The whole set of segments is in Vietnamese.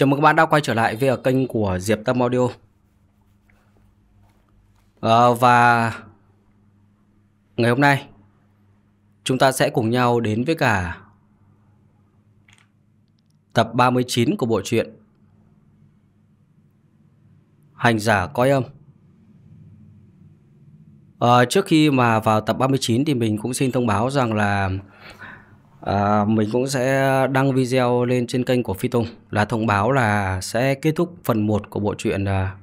Chào mừng các bạn đã quay trở lại với kênh của Diệp Tâm Audio. À, Và ngày hôm nay chúng ta sẽ cùng nhau đến với cả tập 39 của bộ truyện Hành giả coi âm. À, Trước khi mà vào tập 39 thì mình cũng xin thông báo rằng là À, mình cũng sẽ đăng video lên trên kênh của Phi Tùng là thông báo là sẽ kết thúc phần 1 của bộ truyện à,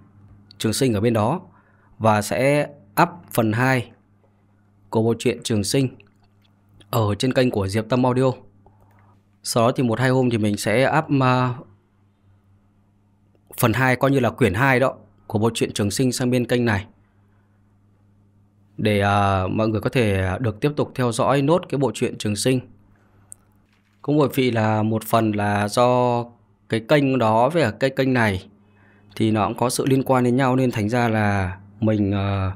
Trường Sinh ở bên đó và sẽ up phần 2 của bộ truyện Trường Sinh ở trên kênh của Diệp Tâm Audio. Sau đó thì một hai hôm thì mình sẽ up à, phần 2 coi như là quyển 2 đó của bộ truyện Trường Sinh sang bên kênh này để à, mọi người có thể được tiếp tục theo dõi nốt cái bộ truyện Trường Sinh cũng bởi vì là một phần là do cái kênh đó với cái kênh này thì nó cũng có sự liên quan đến nhau nên thành ra là mình uh,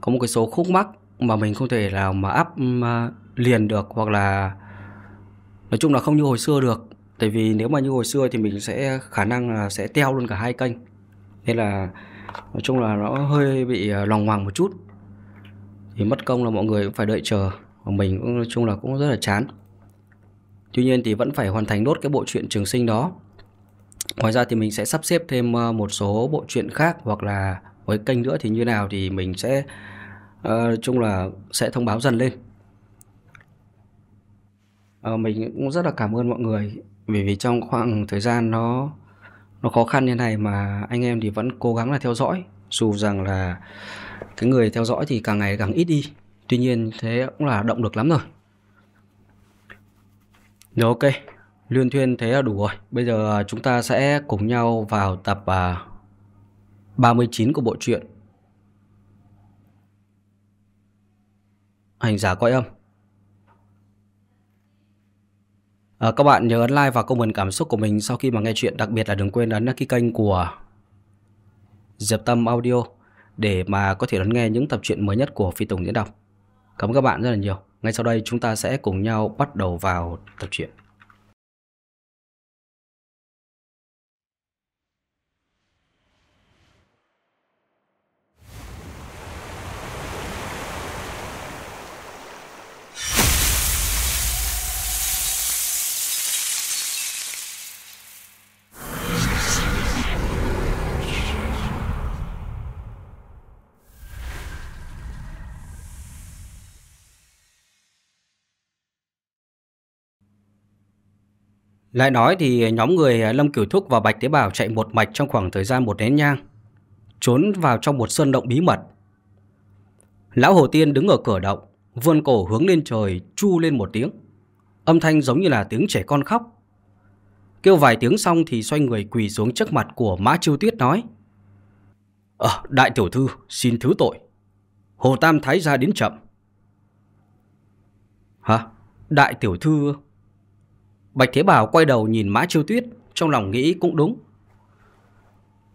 có một cái số khúc mắc mà mình không thể nào mà áp uh, ừ, liền được hoặc là nói chung là không như hồi xưa được. Tại vì nếu mà như hồi xưa thì mình sẽ khả năng là sẽ teo luôn cả hai kênh. Nên là nói chung là nó hơi bị ờ, lòng hoàng một chút. Thì mất công là mọi người cũng phải đợi chờ. Và mình cũng nói chung là cũng rất là chán. Tuy nhiên thì vẫn phải hoàn thành nốt cái bộ truyện trường sinh đó. Ngoài ra thì mình sẽ sắp xếp thêm ờ, một số bộ truyện khác hoặc là với kênh nữa thì như nào thì mình sẽ uh, chung là sẽ thông báo dần lên. Uh, mình cũng rất là cảm ơn mọi người vì vì trong khoảng thời gian nó nó khó khăn như này mà anh em thì vẫn cố gắng là theo dõi dù rằng là cái người theo dõi thì càng ngày càng ít đi tuy nhiên thế cũng là động lực lắm rồi rồi ok, Luyên Thuyên thế là đủ rồi. Bây giờ à, chúng ta sẽ cùng nhau vào tập à, 39 của bộ truyện. Hành giả coi âm. À, các bạn nhớ ấn like và comment cảm xúc của mình sau khi mà nghe chuyện. Đặc biệt là đừng quên ấn đăng ký kênh của Diệp Tâm Audio để mà có thể đón nghe những tập truyện mới nhất của Phi Tùng diễn đọc. Cảm ơn các bạn rất là nhiều. Ngay sau đây chúng ta sẽ cùng nhau bắt đầu vào tập truyện. Lại nói thì nhóm người à, Lâm Cửu Thúc và Bạch Tế Bảo chạy một mạch trong khoảng thời gian một nén nhang, trốn vào trong một sơn động bí mật. Lão Hồ Tiên đứng ở cửa động, vươn cổ hướng lên trời, chu lên một tiếng. Âm thanh giống như là tiếng trẻ con khóc. Kêu vài tiếng xong thì xoay người quỳ xuống trước mặt của Mã Chiêu Tuyết nói. Ờ, đại tiểu thư, xin thứ tội. Hồ Tam Thái gia đến chậm. Hả? Đại tiểu thư... Bạch Thế Bảo quay đầu nhìn Mã Chiêu Tuyết, trong lòng nghĩ cũng đúng.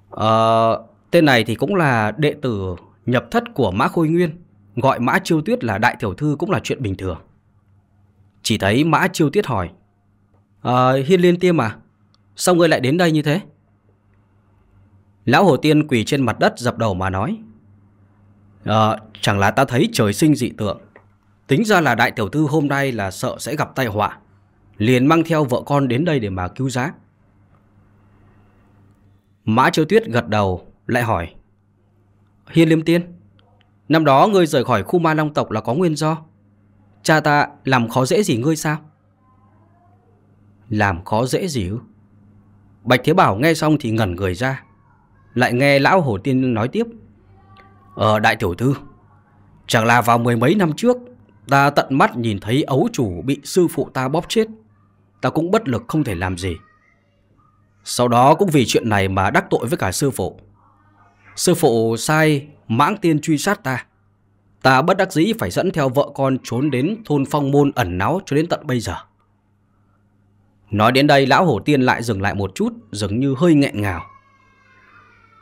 Ờ, tên này thì cũng là đệ tử nhập thất của Mã Khôi Nguyên, gọi Mã Chiêu Tuyết là đại tiểu thư cũng là chuyện bình thường. Chỉ thấy Mã Chiêu Tuyết hỏi, Ờ, Hiên Liên Tiêm à, sao ngươi lại đến đây như thế? Lão Hồ Tiên quỳ trên mặt đất dập đầu mà nói, Ờ, chẳng là ta thấy trời sinh dị tượng. Tính ra là đại tiểu thư hôm nay là sợ sẽ gặp tai họa liền mang theo vợ con đến đây để mà cứu giá. Mã Chiêu Tuyết gật đầu, lại hỏi. Hiên Liêm Tiên, năm đó ngươi rời khỏi khu ma long tộc là có nguyên do. Cha ta làm khó dễ gì ngươi sao? Làm khó dễ gì ư? Bạch Thế Bảo nghe xong thì ngẩn người ra. Lại nghe Lão Hổ Tiên nói tiếp. Ờ đại tiểu thư, chẳng là vào mười mấy năm trước, ta tận mắt nhìn thấy ấu chủ bị sư phụ ta bóp chết ta cũng bất lực không thể làm gì. Sau đó cũng vì chuyện này mà đắc tội với cả sư phụ. Sư phụ sai mãng tiên truy sát ta. Ta bất đắc dĩ phải dẫn theo vợ con trốn đến thôn phong môn ẩn náu cho đến tận bây giờ. Nói đến đây, lão hổ tiên lại dừng lại một chút, dường như hơi nghẹn ngào.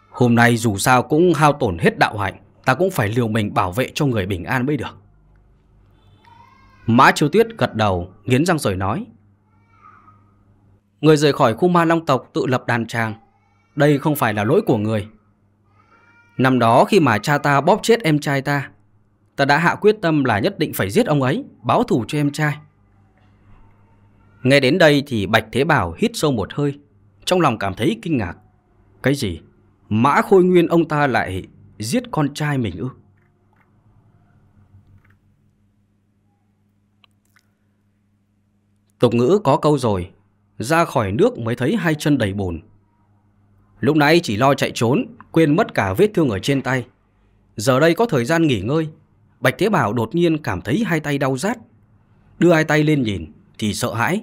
Hôm nay dù sao cũng hao tổn hết đạo hạnh, Ta cũng phải liều mình bảo vệ cho người bình an mới được Mã Chiêu Tuyết gật đầu, Nghiến răng rồi nói Người rời khỏi khu ma long tộc tự lập đàn tràng. Đây không phải là lỗi của người. Năm đó khi mà cha ta bóp chết em trai ta, ta đã hạ quyết tâm là nhất định phải giết ông ấy, báo thù cho em trai. Nghe đến đây thì Bạch Thế Bảo hít sâu một hơi, trong lòng cảm thấy kinh ngạc. Cái gì? Mã Khôi Nguyên ông ta lại giết con trai mình ư? Tục ngữ có câu rồi, ra khỏi nước mới thấy hai chân đầy bùn. Lúc nãy chỉ lo chạy trốn, quên mất cả vết thương ở trên tay. Giờ đây có thời gian nghỉ ngơi, Bạch Thế Bảo đột nhiên cảm thấy hai tay đau rát. Đưa hai tay lên nhìn thì sợ hãi,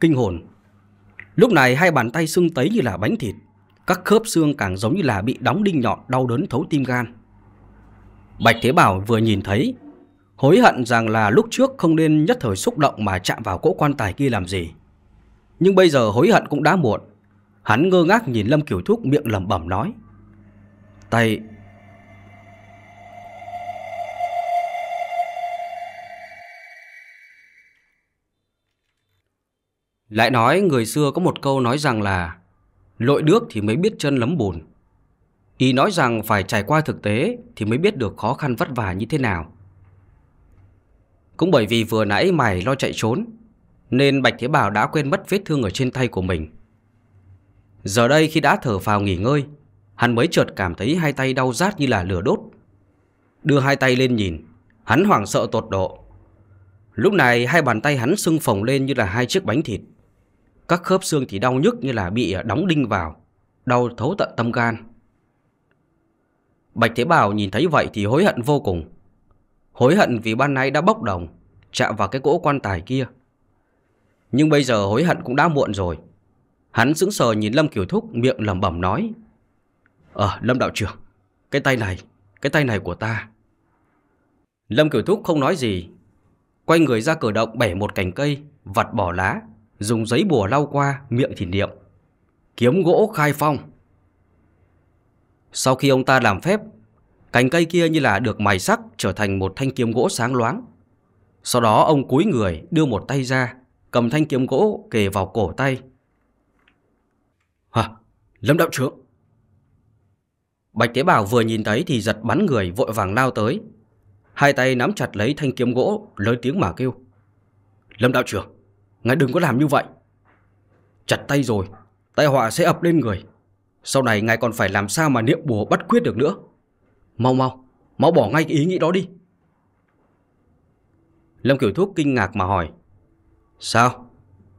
kinh hồn. Lúc này hai bàn tay sưng tấy như là bánh thịt, các khớp xương càng giống như là bị đóng đinh nhọn đau đớn thấu tim gan. Bạch Thế Bảo vừa nhìn thấy, hối hận rằng là lúc trước không nên nhất thời xúc động mà chạm vào cỗ quan tài kia làm gì. Nhưng bây giờ hối hận cũng đã muộn. Hắn ngơ ngác nhìn Lâm Kiểu Thúc miệng lẩm bẩm nói. Tay... Lại nói người xưa có một câu nói rằng là, Lội nước thì mới biết chân lấm bùn ý nói rằng phải trải qua thực tế Thì mới biết được khó khăn vất vả như thế nào Cũng bởi vì vừa nãy mày lo chạy trốn nên Bạch Thế Bảo đã quên mất vết thương ở trên tay của mình. Giờ đây khi đã thở phào nghỉ ngơi, Hắn mới chợt cảm thấy hai tay đau rát như là lửa đốt. Đưa hai tay lên nhìn, Hắn hoảng sợ tột độ. Lúc này hai bàn tay hắn sưng phồng lên như là hai chiếc bánh thịt. Các khớp xương thì đau nhức như là bị đóng đinh vào, Đau thấu tận tâm gan. Bạch Thế Bảo nhìn thấy vậy thì hối hận vô cùng. Hối hận vì ban nãy đã bốc đồng, Chạm vào cái cỗ quan tài kia. Nhưng bây giờ hối hận cũng đã muộn rồi. Hắn sững sờ nhìn Lâm Kiều Thúc miệng lẩm bẩm nói Ờ Lâm đạo trưởng, Cái tay này, Cái tay này của ta. Lâm Kiều Thúc không nói gì, Quay người ra cửa động bẻ một cành cây, Vặt bỏ lá, Dùng giấy bùa lau qua miệng thì niệm, Kiếm gỗ khai phong. Sau khi ông ta làm phép, Cành cây kia như là được mài sắc Trở thành một thanh kiếm gỗ sáng loáng. Sau đó ông cúi người đưa một tay ra Cầm thanh kiếm gỗ kề vào cổ tay. Hả? Lâm đạo trưởng? Bạch Tế Bảo vừa nhìn thấy thì giật bắn người, vội vàng lao tới. Hai tay nắm chặt lấy thanh kiếm gỗ, lớn tiếng mà kêu. Lâm đạo trưởng, Ngài đừng có làm như vậy. Chặt tay rồi, Tai họa sẽ ập lên người. Sau này ngài còn phải làm sao mà niệm bùa bắt quyết được nữa? Mau mau Mau bỏ ngay cái ý nghĩ đó đi. Lâm Kiểu thúc kinh ngạc mà hỏi. Sao?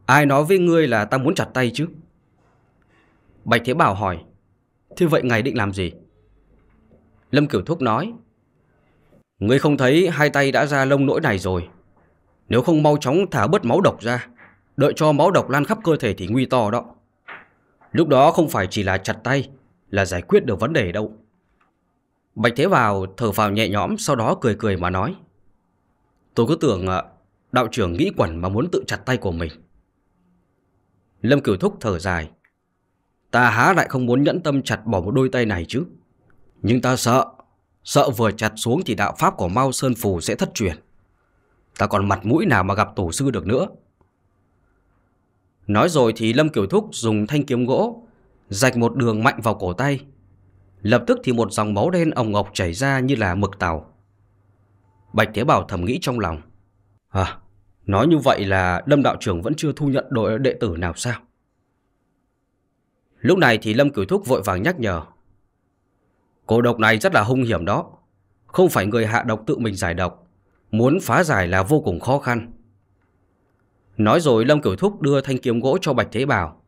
Ai nói với ngươi là ta muốn chặt tay chứ? Bạch Thế Bảo hỏi. Thế vậy ngài định làm gì? Lâm Kiểu Thúc nói. Ngươi không thấy hai tay đã ra lông nỗi này rồi. Nếu không mau chóng thả bớt máu độc ra, Đợi cho máu độc lan khắp cơ thể thì nguy to đó. Lúc đó không phải chỉ là chặt tay Là giải quyết được vấn đề đâu. Bạch Thế Bảo thở vào nhẹ nhõm, Sau đó cười cười mà nói. Tôi cứ tưởng à, đạo trưởng nghĩ quẩn mà muốn tự chặt tay của mình. Lâm Cửu Thúc thở dài. Ta há lại không muốn nhẫn tâm chặt bỏ một đôi tay này chứ. Nhưng ta sợ Sợ vừa chặt xuống thì đạo pháp của Mao Sơn Phù sẽ thất truyền. Ta còn mặt mũi nào mà gặp tổ sư được nữa? Nói rồi thì Lâm Kiểu Thúc dùng thanh kiếm gỗ, Rạch một đường mạnh vào cổ tay. Lập tức thì một dòng máu đen ồng ngọc chảy ra như là mực tàu. Bạch Thế Bảo thầm nghĩ trong lòng. À Nói như vậy là Lâm Đạo trưởng vẫn chưa thu nhận đội đệ tử nào sao? Lúc này thì Lâm Cửu Thúc vội vàng nhắc nhở. Cổ độc này rất là hung hiểm đó. Không phải người hạ độc tự mình giải độc. Muốn phá giải là vô cùng khó khăn. Nói rồi Lâm Cửu Thúc đưa thanh kiếm gỗ cho Bạch Thế Bảo.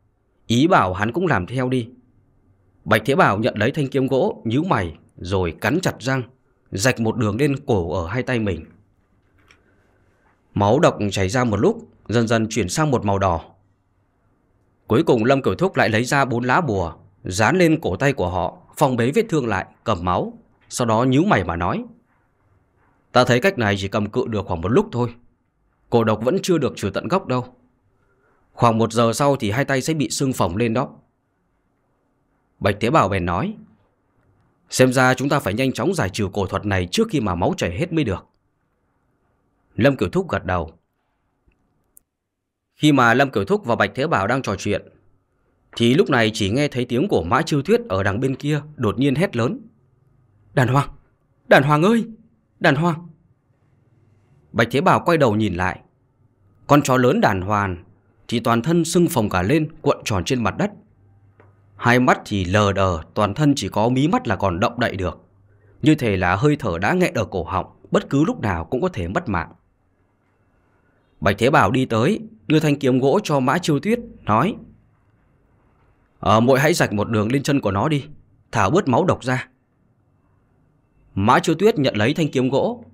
Ý bảo hắn cũng làm theo đi. Bạch Thế Bảo nhận lấy thanh kiếm gỗ, nhíu mày, Rồi cắn chặt răng, Rạch một đường lên cổ ở hai tay mình. Máu độc chảy ra một lúc, Dần dần chuyển sang một màu đỏ. Cuối cùng Lâm Cửu Thúc lại lấy ra bốn lá bùa, Dán lên cổ tay của họ Phòng bế vết thương lại, cầm máu, Sau đó nhíu mày mà nói, Ta thấy cách này chỉ cầm cự được khoảng một lúc thôi. Cổ độc vẫn chưa được trừ tận gốc đâu. Khoảng một giờ sau thì hai tay sẽ bị sưng phồng lên đó. Bạch Tế Bảo bèn nói, Xem ra chúng ta phải nhanh chóng giải trừ cổ thuật này trước khi mà máu chảy hết mới được. Lâm Kiểu Thúc gật đầu Khi mà Lâm Kiểu Thúc và Bạch Thế Bảo đang trò chuyện, thì lúc này chỉ nghe thấy tiếng của Mã Chiêu Tuyết ở đằng bên kia đột nhiên hét lớn. Đàn Hoàng! Đàn Hoàng ơi! Đàn Hoàng! Bạch Thế Bảo quay đầu nhìn lại. Con chó lớn đàn hoàn thì toàn thân sưng phồng cả lên cuộn tròn trên mặt đất. Hai mắt thì lờ đờ, toàn thân chỉ có mí mắt là còn động đậy được. Như thể là hơi thở đã nghẹn ở cổ họng, bất cứ lúc nào cũng có thể mất mạng. Bạch Thế Bảo đi tới, đưa thanh kiếm gỗ cho Mã Chiêu Tuyết, nói Ờ, muội hãy rạch một đường lên chân của nó đi, thả bớt máu độc ra. Mã Chiêu Tuyết nhận lấy thanh kiếm gỗ,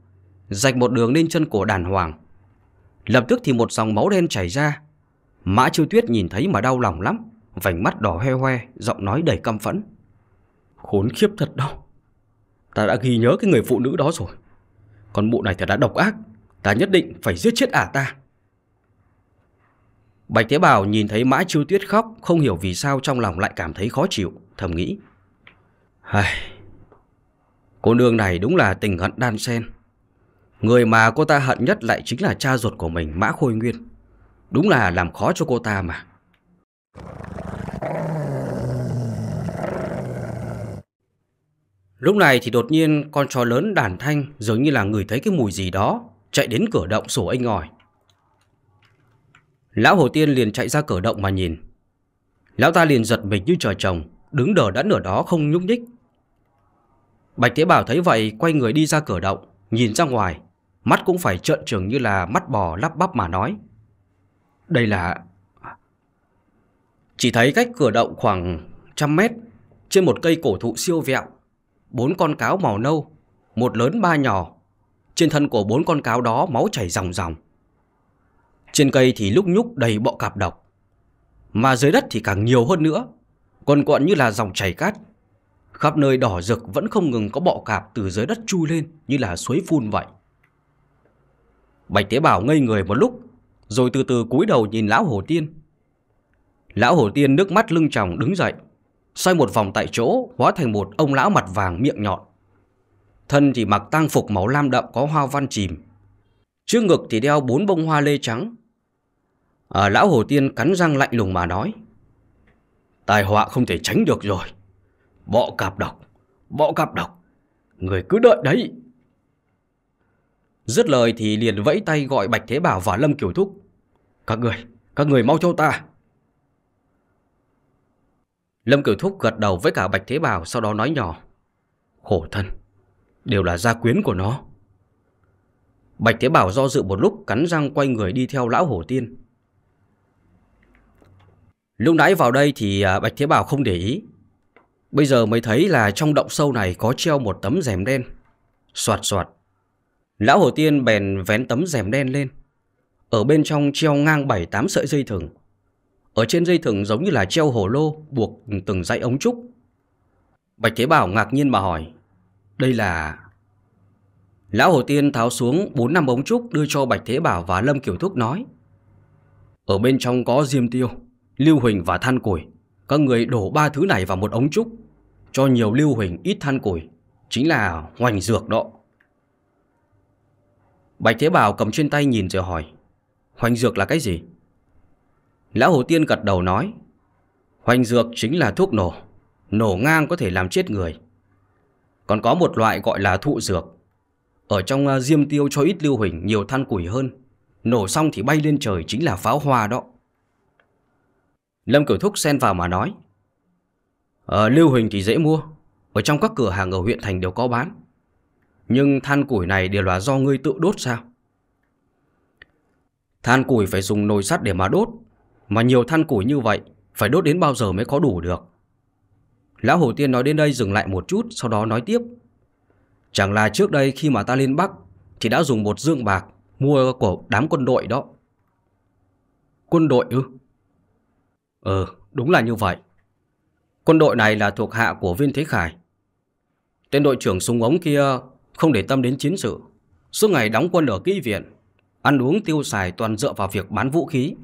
rạch một đường lên chân của đàn hoàng. Lập tức thì một dòng máu đen chảy ra. Mã Chiêu Tuyết nhìn thấy mà đau lòng lắm, vành mắt đỏ hoe hoe, giọng nói đầy căm phẫn. Khốn khiếp thật đâu. Ta đã ghi nhớ cái người phụ nữ đó rồi. Còn mụ này thật đã độc ác, ta nhất định phải giết chết ả ta. Bạch Tế Bảo nhìn thấy Mã Chiêu Tuyết khóc, không hiểu vì sao trong lòng lại cảm thấy khó chịu, thầm nghĩ. Hài, cô nương này đúng là tình hận đan sen. Người mà cô ta hận nhất lại chính là cha ruột của mình, Mã Khôi Nguyên. Đúng là làm khó cho cô ta mà. Lúc này thì đột nhiên con chó lớn đàn thanh dường như là người thấy cái mùi gì đó, chạy đến cửa động sổ anh ngòi. Lão Hồ Tiên liền chạy ra cửa động mà nhìn. Lão ta liền giật mình như trời trồng, đứng đờ đẫn ở đó không nhúc nhích. Bạch Thế Bảo thấy vậy quay người đi ra cửa động, nhìn ra ngoài, mắt cũng phải trợn trừng như là mắt bò lắp bắp mà nói. Đây là... Chỉ thấy cách cửa động khoảng trăm mét, trên một cây cổ thụ siêu vẹo, bốn con cáo màu nâu, một lớn ba nhỏ. Trên thân của bốn con cáo đó máu chảy ròng ròng. Trên cây thì lúc nhúc đầy bọ cạp độc. Mà dưới đất thì càng nhiều hơn nữa, còn quận như là dòng chảy cát. Khắp nơi đỏ rực vẫn không ngừng có bọ cạp từ dưới đất chui lên như là suối phun vậy. Bạch Tế bào ngây người một lúc, rồi từ từ cúi đầu nhìn Lão Hổ Tiên. Lão Hổ Tiên nước mắt lưng tròng đứng dậy, xoay một vòng tại chỗ hóa thành một ông lão mặt vàng miệng nhọn. Thân thì mặc tang phục màu lam đậm có hoa văn chìm. Trước ngực thì đeo bốn bông hoa lê trắng À, lão Hồ Tiên cắn răng lạnh lùng mà nói. Tai họa không thể tránh được rồi. Bọ cạp độc, bọ cạp độc. Người cứ đợi đấy. Dứt lời thì liền vẫy tay gọi Bạch Thế Bảo và Lâm Kiều Thúc. Các người, các người mau cho ta. Lâm Kiều Thúc gật đầu với cả Bạch Thế Bảo sau đó nói nhỏ. Khổ thân, đều là gia quyến của nó. Bạch Thế Bảo do dự một lúc cắn răng quay người đi theo lão hổ tiên. Lúc nãy vào đây thì à, Bạch Thế Bảo không để ý. Bây giờ mới thấy là trong động sâu này có treo một tấm rèm đen. Soạt soạt. Lão Hồ Tiên bèn vén tấm rèm đen lên. Ở bên trong treo ngang 7-8 sợi dây thừng. Ở trên dây thừng giống như là treo hồ lô buộc từng dãy ống trúc. Bạch Thế Bảo ngạc nhiên mà hỏi. Đây là... Lão Hồ Tiên tháo xuống 4 năm ống trúc đưa cho Bạch Thế Bảo và Lâm Kiểu Thúc nói. Ở bên trong có diêm tiêu. Lưu huỳnh và than củi. Các người đổ ba thứ này vào một ống trúc, cho nhiều lưu huỳnh ít than củi, chính là hoành dược đó. Bạch Thế Bảo cầm trên tay nhìn rồi hỏi, hoành dược là cái gì? Lão Hồ Tiên gật đầu nói, hoành dược chính là thuốc nổ, nổ ngang có thể làm chết người. Còn có một loại gọi là thụ dược, ở trong à, diêm tiêu cho ít lưu huỳnh nhiều than củi hơn, nổ xong thì bay lên trời chính là pháo hoa đó. Lâm Cửu Thúc xen vào mà nói. Ờ, lưu huỳnh thì dễ mua. Ở trong các cửa hàng ở huyện thành đều có bán. Nhưng than củi này đều là do ngươi tự đốt sao? Than củi phải dùng nồi sắt để mà đốt. Mà nhiều than củi như vậy, phải đốt đến bao giờ mới có đủ được? Lão Hồ Tiên nói đến đây dừng lại một chút, sau đó nói tiếp. Chẳng là trước đây khi mà ta lên Bắc, thì đã dùng một dương bạc mua của đám quân đội đó. Quân đội ư? Ừ, Ừ, đúng là như vậy. Quân đội này là thuộc hạ của Viên Thế Khải. Tên đội trưởng súng ống kia không để tâm đến chiến sự. Suốt ngày đóng quân ở kỹ viện, ăn uống tiêu xài toàn dựa vào việc bán vũ khí.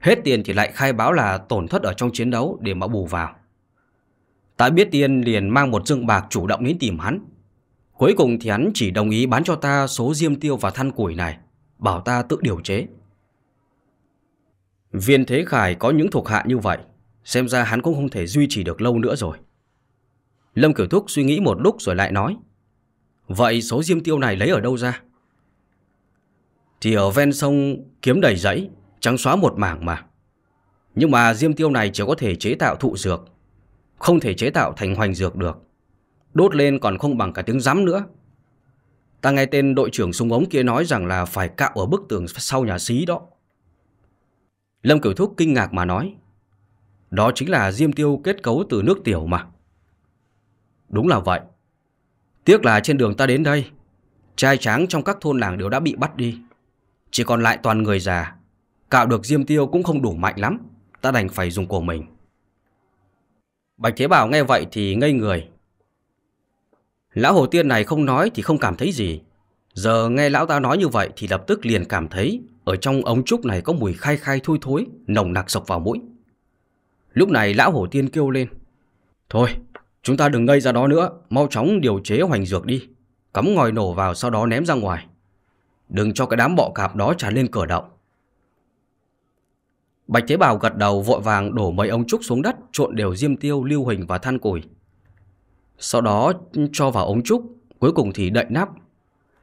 Hết tiền thì lại khai báo là tổn thất ở trong chiến đấu để mà bù vào. Ta biết tiền liền mang một dương bạc chủ động đến tìm hắn. Cuối cùng thì hắn chỉ đồng ý bán cho ta số diêm tiêu và than củi này, bảo ta tự điều chế. Viên Thế Khải có những thuộc hạ như vậy, xem ra hắn cũng không thể duy trì được lâu nữa rồi. Lâm Kiểu Thúc suy nghĩ một lúc rồi lại nói. Vậy số diêm tiêu này lấy ở đâu ra? Thì ở ven sông kiếm đầy giấy, trắng xóa một mảng mà. Nhưng mà diêm tiêu này chỉ có thể chế tạo thụ dược, không thể chế tạo thành hoành dược được. Đốt lên còn không bằng cả tiếng rắm nữa. Ta nghe tên đội trưởng súng ống kia nói rằng là phải cạo ở bức tường sau nhà xí đó. Lâm Cửu Thúc kinh ngạc mà nói. Đó chính là diêm tiêu kết cấu từ nước tiểu mà. Đúng là vậy. Tiếc là trên đường ta đến đây, trai tráng trong các thôn làng đều đã bị bắt đi. Chỉ còn lại toàn người già. Cạo được diêm tiêu cũng không đủ mạnh lắm. Ta đành phải dùng của mình. Bạch Thế Bảo nghe vậy thì ngây người. Lão Hồ Tiên này không nói thì không cảm thấy gì. Giờ nghe lão ta nói như vậy thì lập tức liền cảm thấy ở trong ống trúc này có mùi khai khai thui thối, nồng nặc sộc vào mũi. Lúc này lão hổ Tiên kêu lên. Thôi, chúng ta đừng ngây ra đó nữa, mau chóng điều chế hoành dược đi. Cắm ngòi nổ vào sau đó ném ra ngoài. Đừng cho cái đám bọ cạp đó tràn lên cửa động. Bạch Thế Bảo gật đầu vội vàng đổ mấy ống trúc xuống đất trộn đều diêm tiêu, lưu huỳnh và than củi. Sau đó cho vào ống trúc, cuối cùng thì đậy nắp,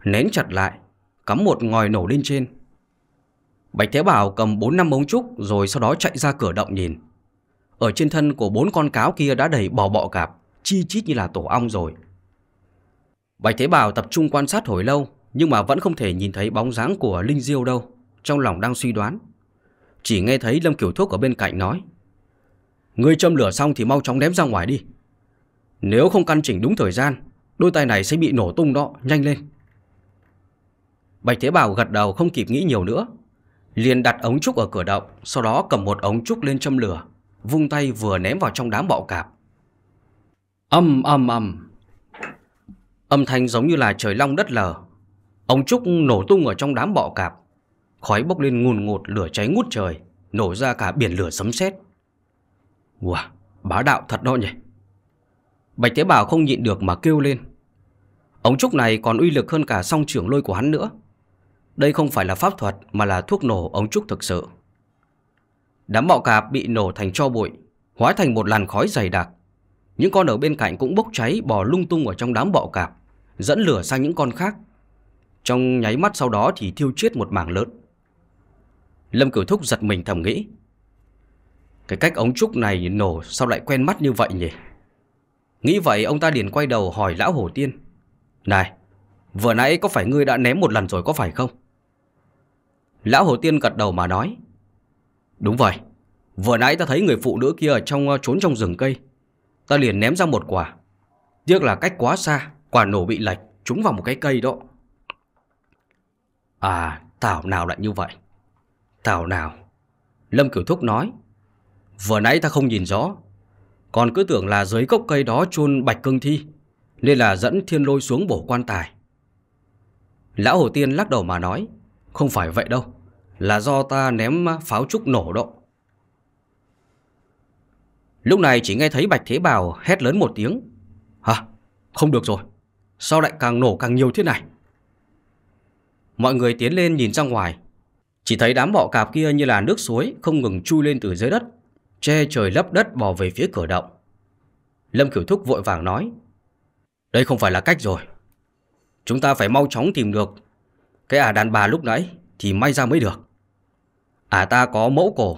nén chặt lại, cắm một ngòi nổ lên trên. Bạch Thế Bảo cầm 4 năm bóng trúc rồi sau đó chạy ra cửa động nhìn. Ở trên thân của bốn con cáo kia đã đầy bò bọ cạp, chi chít như là tổ ong rồi. Bạch Thế Bảo tập trung quan sát hồi lâu, nhưng mà vẫn không thể nhìn thấy bóng dáng của Linh Diêu đâu, trong lòng đang suy đoán. Chỉ nghe thấy Lâm Kiểu thuốc ở bên cạnh nói. Ngươi châm lửa xong thì mau chóng ném ra ngoài đi. Nếu không căn chỉnh đúng thời gian, đôi tay này sẽ bị nổ tung đó, nhanh lên. Bạch Thế Bảo gật đầu không kịp nghĩ nhiều nữa. Liền đặt ống trúc ở cửa động, sau đó cầm một ống trúc lên châm lửa, vung tay vừa ném vào trong đám bọ cạp. Âm âm âm. Âm thanh giống như là trời long đất lở. Ống trúc nổ tung ở trong đám bọ cạp. Khói bốc lên ngùn ngụt lửa cháy ngút trời, nổ ra cả biển lửa sấm sét. Wow, bá đạo thật đó nhỉ. Bạch tế Bảo không nhịn được mà kêu lên. Ống trúc này còn uy lực hơn cả song trưởng lôi của hắn nữa. Đây không phải là pháp thuật mà là thuốc nổ ống trúc thực sự. Đám bọ cạp bị nổ thành cho bụi, hóa thành một làn khói dày đặc. Những con ở bên cạnh cũng bốc cháy bò lung tung ở trong đám bọ cạp, dẫn lửa sang những con khác. Trong nháy mắt sau đó thì thiêu chết một mảng lớn. Lâm Cửu Thúc giật mình thầm nghĩ. Cái cách ống trúc này nổ sao lại quen mắt như vậy nhỉ? Nghĩ vậy ông ta liền quay đầu hỏi lão hổ tiên. Này, vừa nãy có phải ngươi đã ném một lần rồi có phải không? Lão hồ tiên gật đầu mà nói. Đúng vậy, vừa nãy ta thấy người phụ nữ kia ở trong ờ, trốn trong rừng cây. Ta liền ném ra một quả. Tiếc là cách quá xa, quả nổ bị lệch, trúng vào một cái cây đó. À, Thảo nào lại như vậy? Thảo nào? Lâm Cửu Thúc nói. Vừa nãy ta không nhìn rõ, còn cứ tưởng là dưới gốc cây đó chôn bạch cương thi, nên là dẫn thiên lôi xuống bổ quan tài. Lão Hồ Tiên lắc đầu mà nói, không phải vậy đâu, là do ta ném pháo trúc nổ độ. Lúc này chỉ nghe thấy Bạch Thế Bào hét lớn một tiếng. Hả? Không được rồi. Sao lại càng nổ càng nhiều thế này? Mọi người tiến lên nhìn ra ngoài. Chỉ thấy đám bọ cạp kia như là nước suối không ngừng chui lên từ dưới đất che trời lấp đất bò về phía cửa động. Lâm Kiểu Thúc vội vàng nói, đây không phải là cách rồi. Chúng ta phải mau chóng tìm được Thế à đàn bà lúc nãy thì may ra mới được. à ta có mẫu cổ,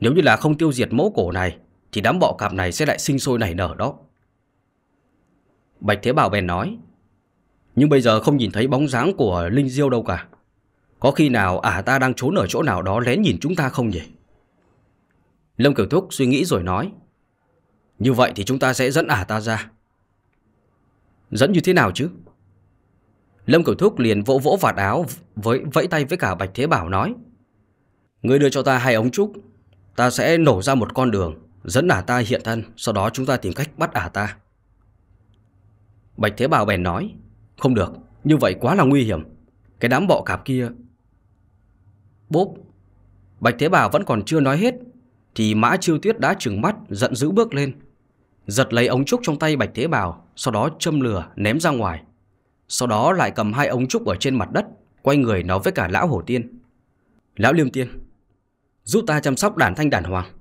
nếu như là không tiêu diệt mẫu cổ này thì đám bọ cạp này sẽ lại sinh sôi nảy nở đó. Bạch Thế Bảo bèn nói, nhưng bây giờ không nhìn thấy bóng dáng của Linh Diêu đâu cả. Có khi nào ả ta đang trốn ở chỗ nào đó lén nhìn chúng ta không nhỉ? Lâm Kiều Thúc suy nghĩ rồi nói Như vậy thì chúng ta sẽ dẫn ả ta ra Dẫn như thế nào chứ? Lâm Cửu Thúc liền vỗ vỗ vạt áo với vẫy tay với cả Bạch Thế Bảo nói Ngươi đưa cho ta hai ống trúc Ta sẽ nổ ra một con đường Dẫn ả ta hiện thân Sau đó chúng ta tìm cách bắt ả ta. Bạch Thế Bảo bèn nói Không được, như vậy quá là nguy hiểm. Cái đám bọ cạp kia Bốp. Bạch Thế Bảo vẫn còn chưa nói hết thì Mã Chiêu Tuyết đã trừng mắt giận dữ bước lên, giật lấy ống trúc trong tay Bạch Thế Bảo, sau đó châm lửa ném ra ngoài. Sau đó lại cầm hai ống trúc ở trên mặt đất, quay người nói với cả lão hổ tiên. Lão Liêm Tiên, Giúp ta chăm sóc đàn thanh đàn hoàng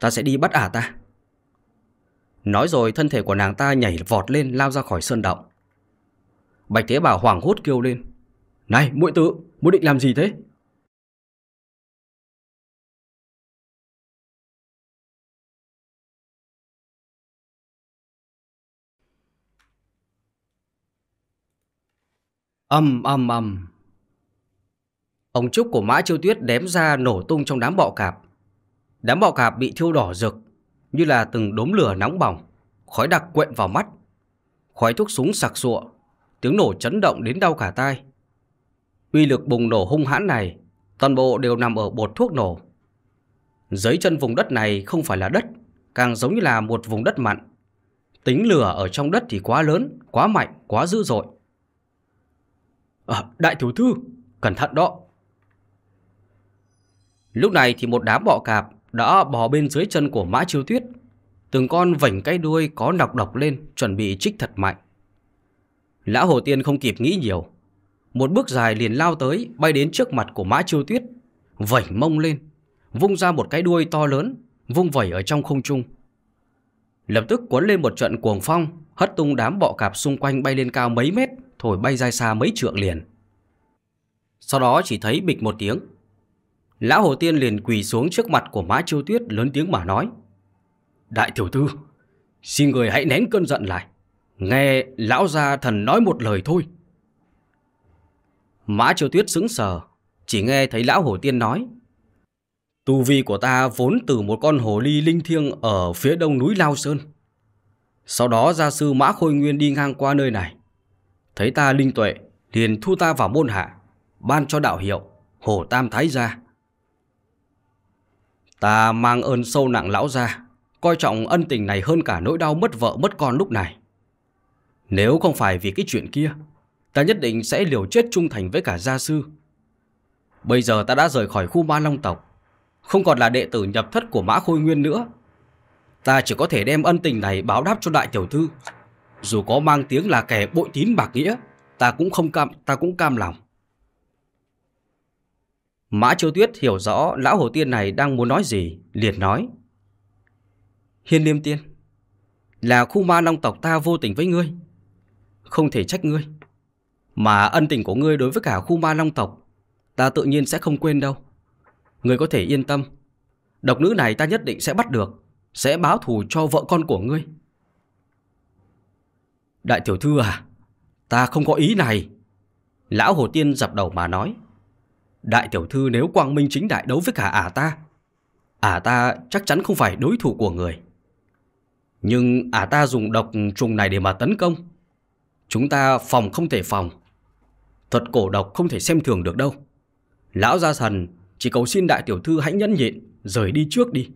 Ta sẽ đi bắt ả ta. Nói rồi thân thể của nàng ta nhảy vọt lên lao ra khỏi sơn động. Bạch Thế Bảo hoảng hốt kêu lên. Này muội tử Muội định làm gì thế? Âm âm âm. Ống trúc của Mã Chiêu Tuyết đém ra nổ tung trong đám bọ cạp. Đám bọ cạp bị thiêu đỏ rực Như là từng đốm lửa nóng bỏng Khói đặc quện vào mắt. Khói thuốc súng sặc sụa Tiếng nổ chấn động đến đau cả tai. Uy lực bùng nổ hung hãn này Toàn bộ đều nằm ở bột thuốc nổ. Dưới chân vùng đất này không phải là đất Càng giống như là một vùng đất mặn. Tính lửa ở trong đất thì quá lớn Quá mạnh, quá dữ dội à, Đại tiểu thư Cẩn thận đó. Lúc này thì một đám bọ cạp Đã bò bên dưới chân của mã chiêu tuyết. Từng con vảnh cái đuôi có nọc độc lên Chuẩn bị trích thật mạnh. Lão Hồ Tiên không kịp nghĩ nhiều. Một bước dài liền lao tới Bay đến trước mặt của mã chiêu tuyết. Vảnh mông lên Vung ra một cái đuôi to lớn Vung vẩy ở trong không trung. Lập tức cuốn lên một trận cuồng phong Hất tung đám bọ cạp xung quanh bay lên cao mấy mét. Thổi bay ra xa mấy trượng liền Sau đó chỉ thấy bịch một tiếng Lão Hồ Tiên liền quỳ xuống trước mặt của Mã Chiêu Tuyết, lớn tiếng mà nói, Đại tiểu thư, Xin người hãy nén cơn giận lại Nghe lão gia thần nói một lời thôi Mã Chiêu Tuyết sững sờ, Chỉ nghe thấy lão Hồ Tiên nói, Tu vi của ta vốn từ một con hồ ly linh thiêng ở phía đông núi Lao Sơn. Sau đó gia sư Mã Khôi Nguyên đi ngang qua nơi này. Thấy ta linh tuệ, liền thu ta vào môn hạ, ban cho đạo hiệu, Hồ Tam Thái gia. Ta mang ơn sâu nặng lão gia, coi trọng ân tình này hơn cả nỗi đau mất vợ mất con lúc này. Nếu không phải vì cái chuyện kia, ta nhất định sẽ liều chết trung thành với cả gia sư. Bây giờ ta đã rời khỏi khu ma long tộc, không còn là đệ tử nhập thất của Mã Khôi Nguyên nữa. Ta chỉ có thể đem ân tình này báo đáp cho đại tiểu thư. Dù có mang tiếng là kẻ bội tín bạc nghĩa, ta cũng không cam, ta cũng cam lòng. Mã Chiêu Tuyết hiểu rõ lão hồ tiên này đang muốn nói gì, liền nói. Hiên Liêm Tiên, là khu ma long tộc ta vô tình với ngươi. Không thể trách ngươi. Mà ân tình của ngươi đối với cả khu ma long tộc, ta tự nhiên sẽ không quên đâu. Ngươi có thể yên tâm. Độc nữ này ta nhất định sẽ bắt được, sẽ báo thù cho vợ con của ngươi. Đại tiểu thư à, ta không có ý này. Lão Hồ Tiên dập đầu mà nói. Đại tiểu thư nếu quang minh chính đại đấu với cả ả ta, ả ta chắc chắn không phải đối thủ của người. Nhưng ả ta dùng độc trùng này để mà tấn công. Chúng ta phòng không thể phòng. Thuật cổ độc không thể xem thường được đâu. Lão gia thần chỉ cầu xin đại tiểu thư hãy nhẫn nhịn, rời đi trước đi.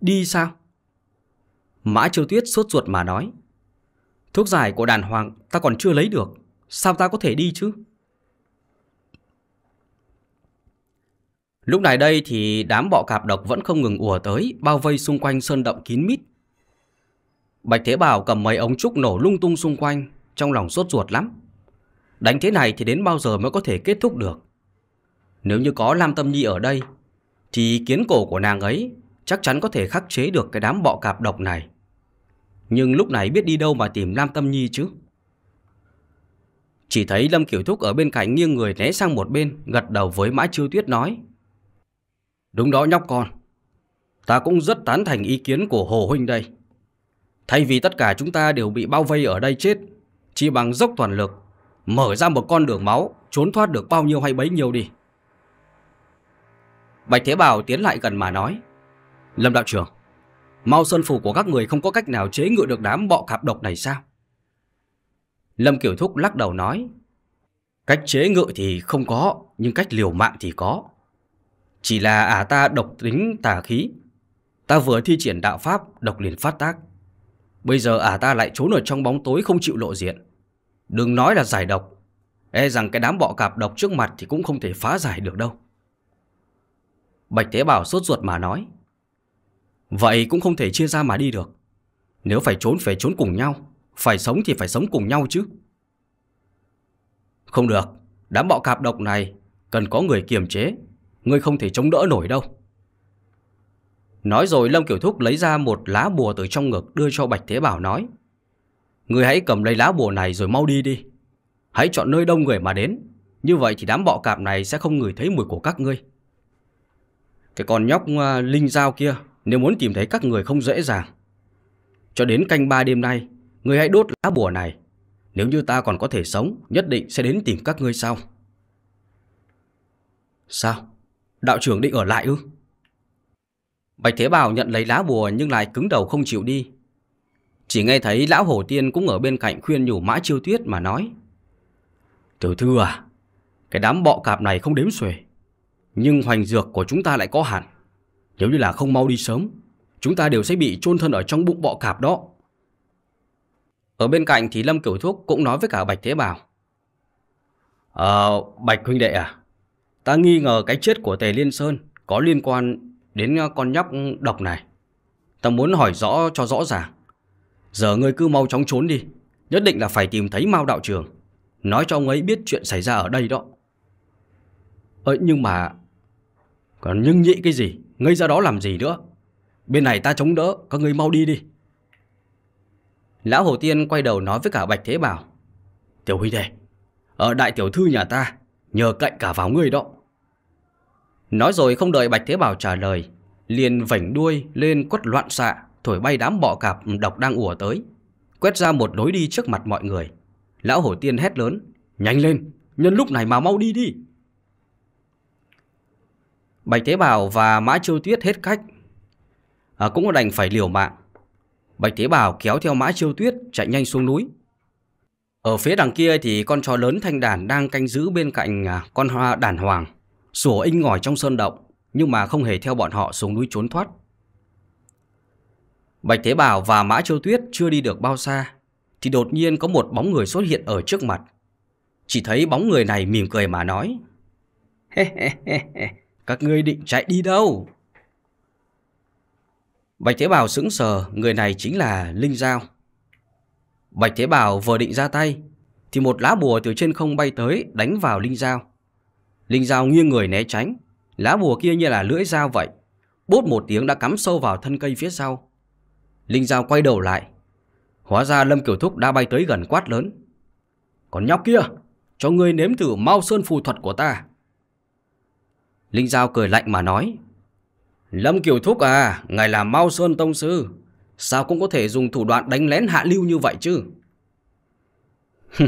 Đi sao? Mã Chiêu Tuyết sốt ruột mà nói. Thuốc giải của đàn hoàng ta còn chưa lấy được, sao ta có thể đi chứ? Lúc này đây thì đám bọ cạp độc vẫn không ngừng ùa tới, bao vây xung quanh sơn động kín mít. Bạch Thế Bảo cầm mấy ống trúc nổ lung tung xung quanh, trong lòng sốt ruột lắm. Đánh thế này thì đến bao giờ mới có thể kết thúc được? Nếu như có Lam Tâm Nhi ở đây, thì kiến cổ của nàng ấy chắc chắn có thể khắc chế được cái đám bọ cạp độc này. Nhưng lúc này biết đi đâu mà tìm Lam Tâm Nhi chứ? Chỉ thấy Lâm Kiểu Thúc ở bên cạnh nghiêng người né sang một bên, gật đầu với Mã Chiêu Tuyết nói. Đúng đó nhóc con, ta cũng rất tán thành ý kiến của Hồ Huynh đây. Thay vì tất cả chúng ta đều bị bao vây ở đây chết, chỉ bằng dốc toàn lực, mở ra một con đường máu, trốn thoát được bao nhiêu hay bấy nhiêu đi. Bạch Thế Bảo tiến lại gần mà nói. Lâm đạo trưởng, Mao Sơn Phủ của các người không có cách nào chế ngự được đám bọ cạp độc này sao? Lâm Kiểu Thúc lắc đầu nói. Cách chế ngự thì không có, nhưng cách liều mạng thì có. Chỉ là ả ta độc tính tà khí. Ta vừa thi triển đạo pháp, độc liền phát tác. Bây giờ ả ta lại trốn ở trong bóng tối không chịu lộ diện. Đừng nói là giải độc. E rằng cái đám bọ cạp độc trước mặt thì cũng không thể phá giải được đâu. Bạch Thế Bảo sốt ruột mà nói. Vậy cũng không thể chia ra mà đi được. Nếu phải trốn phải trốn cùng nhau, phải sống thì phải sống cùng nhau chứ. Không được, đám bọ cạp độc này cần có người kiềm chế. ngươi không thể chống đỡ nổi đâu. Nói rồi Lâm Kiểu Thúc lấy ra một lá bùa từ trong ngực đưa cho Bạch Thế Bảo nói. Ngươi hãy cầm lấy lá bùa này rồi mau đi đi. Hãy chọn nơi đông người mà đến. Như vậy thì đám bọ cạp này sẽ không ngửi thấy mùi của các ngươi. Cái con nhóc uh, Linh Giao kia, nếu muốn tìm thấy các người không dễ dàng. Cho đến canh ba đêm nay, người hãy đốt lá bùa này. Nếu như ta còn có thể sống, nhất định sẽ đến tìm các ngươi sau. Sao? Đạo trưởng định ở lại ư? Bạch Thế Bảo nhận lấy lá bùa nhưng lại cứng đầu không chịu đi. Chỉ nghe thấy lão hổ tiên cũng ở bên cạnh khuyên nhủ mã chiêu tuyết mà nói. Tiểu thư à, cái đám bọ cạp này không đếm xuể. Nhưng hoành dược của chúng ta lại có hạn. Nếu như là không mau đi sớm, chúng ta đều sẽ bị chôn thân ở trong bụng bọ cạp đó. Ở bên cạnh thì Lâm Cửu thuốc cũng nói với cả Bạch Thế Bảo. Ờ, Bạch huynh đệ à, ta nghi ngờ cái chết của Tề Liên Sơn có liên quan đến con nhóc độc này. Ta muốn hỏi rõ cho rõ ràng. Giờ ngươi cứ mau chóng trốn đi, nhất định là phải tìm thấy Mao đạo trường Nói cho ông ấy biết chuyện xảy ra ở đây đó. Ơ nhưng mà... Còn nhưng nhị cái gì? Ngây ra đó làm gì nữa? Bên này ta chống đỡ, các ngươi mau đi đi. Lão Hồ Tiên quay đầu nói với cả Bạch Thế Bảo. Tiểu Huy đệ, ở đại tiểu thư nhà ta, nhờ cạnh cả vào ngươi đó. Nói rồi không đợi Bạch Thế Bảo trả lời, liền vảnh đuôi lên quất loạn xạ, thổi bay đám bọ cạp độc đang ùa tới, quét ra một lối đi trước mặt mọi người. Lão Hổ Tiên hét lớn, nhanh lên, nhân lúc này mà mau đi đi. Bạch Thế Bảo và Mã Chiêu Tuyết hết cách, à, cũng đành phải liều mạng. Bạch Thế Bảo kéo theo Mã Chiêu Tuyết chạy nhanh xuống núi. Ở phía đằng kia thì con chó lớn thanh đàn đang canh giữ bên cạnh à, con hoa đàn hoàng, sủa inh ngòi trong sơn động, nhưng mà không hề theo bọn họ xuống núi trốn thoát. Bạch Thế Bảo và Mã Chiêu Tuyết chưa đi được bao xa, thì đột nhiên có một bóng người xuất hiện ở trước mặt. Chỉ thấy bóng người này mỉm cười mà nói. Các ngươi định chạy đi đâu? Bạch Thế Bảo sững sờ, người này chính là Linh Giao. Bạch Thế Bảo vừa định ra tay, thì một lá bùa từ trên không bay tới đánh vào Linh Giao. Linh Giao nghiêng người né tránh, lá bùa kia như là lưỡi dao vậy. Bút một tiếng đã cắm sâu vào thân cây phía sau. Linh Giao quay đầu lại. Hóa ra Lâm Kiều Thúc đã bay tới gần quát lớn. Còn nhóc kia, cho ngươi nếm thử mau sơn phù thuật của ta. Linh Giao cười lạnh mà nói. Lâm Kiều Thúc à, ngài là Mao Sơn Tông Sư. Sao cũng có thể dùng thủ đoạn đánh lén hạ lưu như vậy chứ?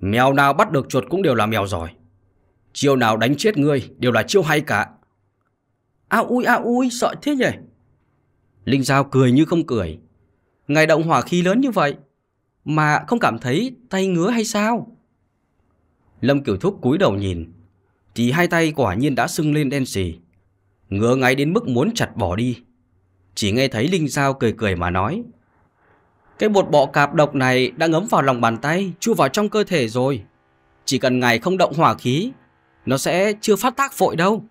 mèo nào bắt được chuột cũng đều là mèo giỏi. Chiêu nào đánh chết ngươi đều là chiêu hay cả. A ui a ui, sợ thế nhỉ? Linh Giao cười như không cười. Ngài động hỏa khí lớn như vậy, mà không cảm thấy tay ngứa hay sao? Lâm Kiều Thúc cúi đầu nhìn, thì hai tay quả nhiên đã sưng lên đen xì. Ngứa ngáy đến mức muốn chặt bỏ đi. Chỉ nghe thấy Linh Giao cười cười mà nói. Cái bột bọ cạp độc này đã ngấm vào lòng bàn tay, chui vào trong cơ thể rồi. Chỉ cần ngài không động hỏa khí, nó sẽ chưa phát tác vội đâu.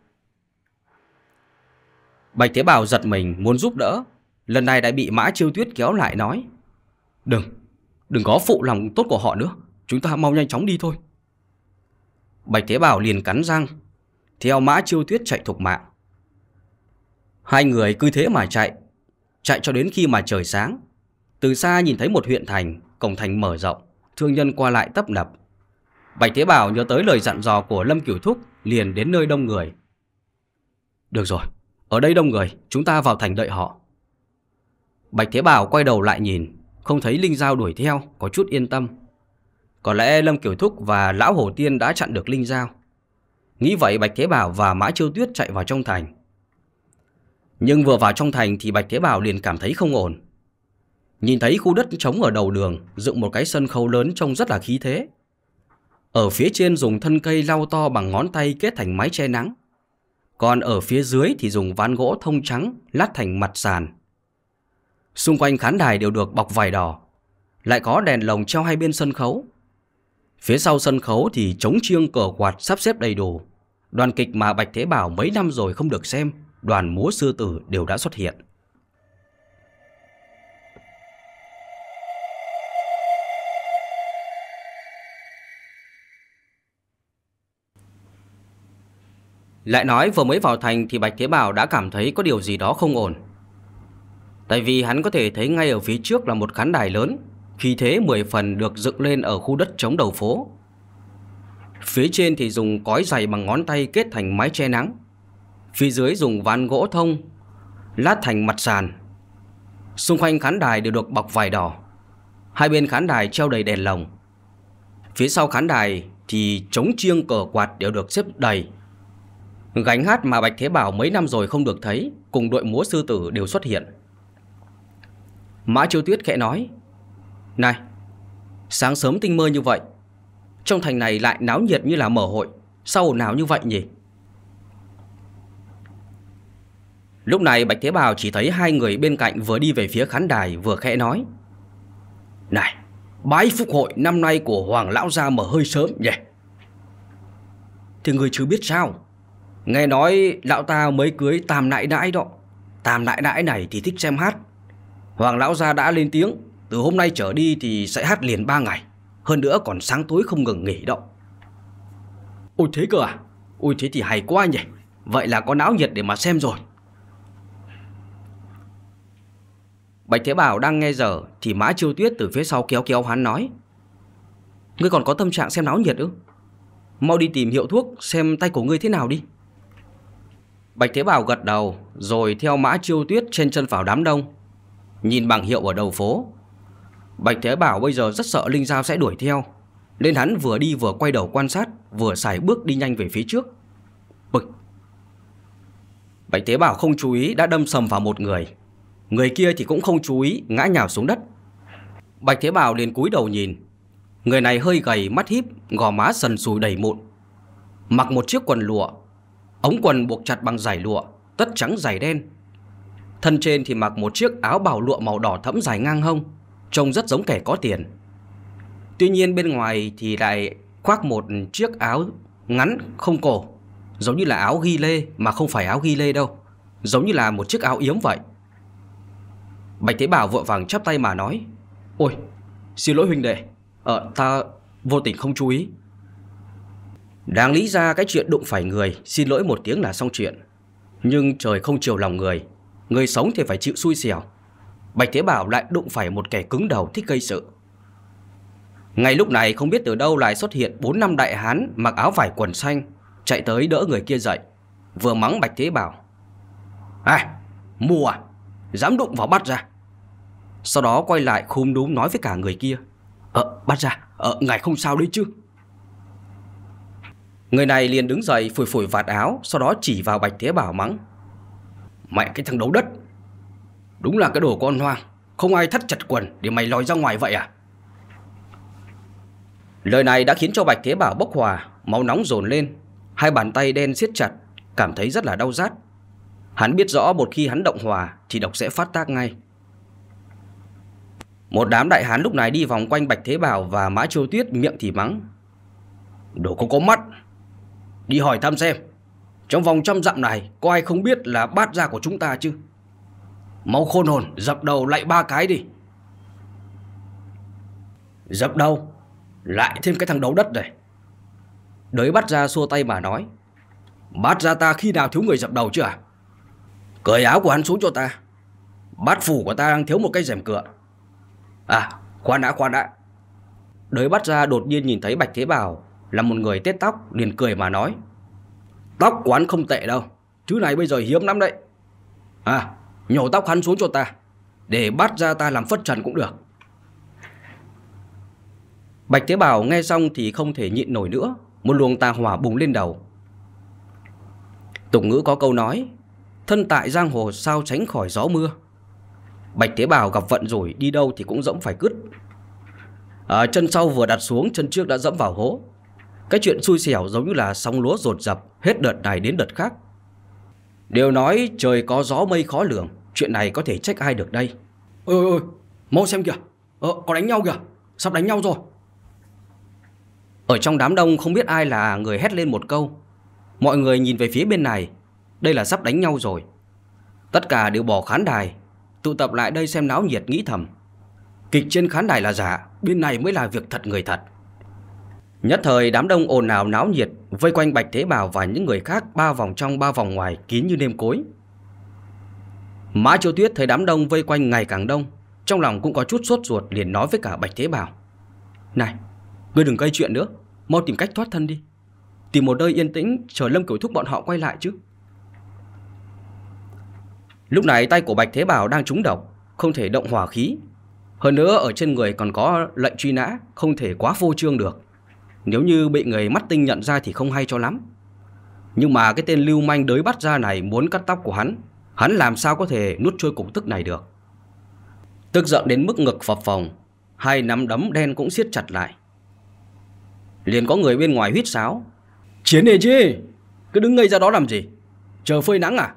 Bạch Thế Bảo giật mình muốn giúp đỡ. Lần này đã bị Mã Chiêu Tuyết kéo lại nói. Đừng, đừng có phụ lòng tốt của họ nữa. Chúng ta mau nhanh chóng đi thôi. Bạch Thế Bảo liền cắn răng. Theo Mã Chiêu Tuyết chạy thục mạng. Hai người cứ thế mà chạy. Chạy cho đến khi mà trời sáng. Từ xa nhìn thấy một huyện thành, cổng thành mở rộng. Thương nhân qua lại tấp nập. Bạch Thế Bảo nhớ tới lời dặn dò của Lâm Cửu Thúc liền đến nơi đông người. Được rồi, ở đây đông người, chúng ta vào thành đợi họ. Bạch Thế Bảo quay đầu lại nhìn, không thấy Linh Giao đuổi theo, có chút yên tâm. Có lẽ Lâm Kiểu Thúc và Lão Hổ Tiên đã chặn được Linh Giao. Nghĩ vậy Bạch Thế Bảo và Mã Chiêu Tuyết chạy vào trong thành. Nhưng vừa vào trong thành thì Bạch Thế Bảo liền cảm thấy không ổn. Nhìn thấy khu đất trống ở đầu đường, dựng một cái sân khấu lớn trông rất là khí thế. Ở phía trên dùng thân cây lau to bằng ngón tay kết thành mái che nắng. Còn ở phía dưới thì dùng ván gỗ thông trắng lát thành mặt sàn. Xung quanh khán đài đều được bọc vải đỏ. Lại có đèn lồng treo hai bên sân khấu. Phía sau sân khấu thì chống chiêng cờ quạt sắp xếp đầy đủ. Đoàn kịch mà Bạch Thế Bảo mấy năm rồi không được xem, đoàn múa sư tử đều đã xuất hiện. Lại nói vừa mới vào thành thì Bạch Thế Bảo đã cảm thấy có điều gì đó không ổn. Tại vì hắn có thể thấy ngay ở phía trước là một khán đài lớn, khí thế 10 phần được dựng lên ở khu đất chống đầu phố. Phía trên thì dùng cói dày bằng ngón tay kết thành mái che nắng. Phía dưới dùng ván gỗ thông, lát thành mặt sàn. Xung quanh khán đài đều được bọc vải đỏ. Hai bên khán đài treo đầy đèn lồng. Phía sau khán đài thì trống chiêng cờ quạt đều được xếp đầy. Gánh hát mà Bạch Thế Bảo mấy năm rồi không được thấy, cùng đội múa sư tử đều xuất hiện. Mã Chiêu Tuyết khẽ nói, này, sáng sớm tinh mơ như vậy, trong thành này lại náo nhiệt như là mở hội, sao nào như vậy nhỉ? Lúc này Bạch Thế Bào chỉ thấy hai người bên cạnh vừa đi về phía khán đài vừa khẽ nói. Này, bái phúc hội năm nay của Hoàng Lão Gia mở hơi sớm nhỉ? Thì người chưa biết sao? Nghe nói lão ta mới cưới tam nại đãi đó. Tam nại đãi này thì thích xem hát. Hoàng Lão Gia đã lên tiếng, từ hôm nay trở đi thì sẽ hát liền ba ngày. Hơn nữa còn sáng tối không ngừng nghỉ đâu. Ôi thế cơ à? Ôi thế thì hay quá nhỉ. Vậy là có náo nhiệt để mà xem rồi. Bạch Thế Bảo đang nghe dở thì Mã Chiêu Tuyết từ phía sau kéo kéo hắn nói. Ngươi còn có tâm trạng xem náo nhiệt ư? Mau đi tìm hiệu thuốc xem tay của ngươi thế nào đi. Bạch Thế Bảo gật đầu rồi theo Mã Chiêu Tuyết trên chân vào đám đông. Nhìn bằng hiệu ở đầu phố. Bạch Thế Bảo bây giờ rất sợ Linh Giao sẽ đuổi theo. Nên hắn vừa đi vừa quay đầu quan sát, vừa xài bước đi nhanh về phía trước. Bực. Bạch Thế Bảo không chú ý đã đâm sầm vào một người. Người kia thì cũng không chú ý ngã nhào xuống đất Bạch Thế Bảo liền cúi đầu nhìn Người này hơi gầy mắt híp Gò má sần sùi đầy mụn Mặc một chiếc quần lụa Ống quần buộc chặt bằng giải lụa Tất trắng giày đen Thân trên thì mặc một chiếc áo bào lụa màu đỏ thẫm dài ngang hông Trông rất giống kẻ có tiền. Tuy nhiên bên ngoài thì lại khoác một chiếc áo ngắn không cổ, Giống như là áo ghi lê, mà không phải áo ghi lê đâu, Giống như là một chiếc áo yếm vậy. Bạch Thế Bảo vội vàng chắp tay mà nói, Ôi, xin lỗi huynh đệ Ờ ta vô tình không chú ý. Đáng lý ra cái chuyện đụng phải người, Xin lỗi một tiếng là xong chuyện. Nhưng trời không chiều lòng người Người sống thì phải chịu xui xẻo. Bạch Thế Bảo lại đụng phải một kẻ cứng đầu thích gây sự. Ngay lúc này không biết từ đâu lại xuất hiện bốn năm đại hán mặc áo vải quần xanh Chạy tới đỡ người kia dậy Vừa mắng Bạch Thế Bảo. À, mù à Dám đụng vào bắt ra. Sau đó quay lại khum đúng nói với cả người kia. Ờ bắt ra Ờ ngài không sao đấy chứ? Người này liền đứng dậy phủi phủi vạt áo Sau đó chỉ vào Bạch Thế Bảo mắng. Mẹ cái thằng đấu đất Đúng là cái đồ con hoang. Không ai thắt chặt quần để mày lòi ra ngoài vậy à? Lời này đã khiến cho Bạch Thế Bảo bốc hòa, Máu nóng dồn lên. Hai bàn tay đen siết chặt, Cảm thấy rất là đau rát. Hắn biết rõ một khi hắn động hòa Thì độc sẽ phát tác ngay. Một đám đại hán lúc này đi vòng quanh Bạch Thế Bảo Và Mã Châu Tuyết miệng thì mắng. Đồ có có mắt. Đi hỏi thăm xem. Trong vòng trăm dặm này, Có ai không biết là bát gia của chúng ta chứ? Mau khôn hồn, Dập đầu lại ba cái đi. Dập đầu, Lại thêm cái thằng đấu đất này. Đới bắt ra xua tay mà nói, bắt ra ta khi nào thiếu người dập đầu chưa à? Cởi áo của hắn xuống cho ta. Bát phủ của ta đang thiếu một cái rèm cửa. À khoan đã khoan đã. Đới bắt ra đột nhiên nhìn thấy Bạch Thế Bảo Là một người tết tóc, liền cười mà nói, Tóc của hắn không tệ đâu. Thứ này bây giờ hiếm lắm đấy. À nhổ tóc hắn xuống cho ta Để bắt ra ta làm phất trần cũng được. Bạch Thế Bảo nghe xong thì không thể nhịn nổi nữa Một luồng tà hỏa bùng lên đầu. Tục ngữ có câu nói Thân tại giang hồ sao tránh khỏi gió mưa? Bạch Thế Bảo gặp vận rồi Đi đâu thì cũng dẫm phải cứt. À, Chân sau vừa đặt xuống Chân trước đã dẫm vào hố. Cái chuyện xui xẻo giống như là sóng lúa rột rập Hết đợt này đến đợt khác. Đều nói trời có gió mây khó lường. Chuyện này có thể trách ai được đây? Ôi ôi ôi Mau xem kìa. Ờ có đánh nhau kìa. Sắp đánh nhau rồi. Ở trong đám đông không biết ai là người hét lên một câu. Mọi người nhìn về phía bên này. Đây là sắp đánh nhau rồi. Tất cả đều bỏ khán đài, Tụ tập lại đây xem náo nhiệt, nghĩ thầm. Kịch trên khán đài là giả, Bên này mới là việc thật người thật. Nhất thời đám đông ồn ào náo nhiệt, vây quanh Bạch Thế Bảo và những người khác, ba vòng trong, ba vòng ngoài, kín như nêm cối. Mã Chiêu Tuyết thấy đám đông vây quanh ngày càng đông, trong lòng cũng có chút sốt ruột liền nói với cả Bạch Thế Bảo. Này, ngươi đừng gây chuyện nữa, mau tìm cách thoát thân đi. Tìm một nơi yên tĩnh chờ Lâm Cửu Thúc bọn họ quay lại chứ. Lúc này tay của Bạch Thế Bảo đang trúng độc, không thể động hỏa khí. Hơn nữa ở trên người còn có lệnh truy nã, không thể quá vô trương được. Nếu như bị người mắt tinh nhận ra thì không hay cho lắm. Nhưng mà cái tên lưu manh đới bắt ra này muốn cắt tóc của hắn, hắn làm sao có thể nuốt trôi cục tức này được. Tức giận đến mức ngực phập phồng, hai nắm đấm đen cũng siết chặt lại. Liền có người bên ngoài huýt sáo. Chiến này chứ, cứ đứng ngây ra đó làm gì? Chờ phơi nắng à?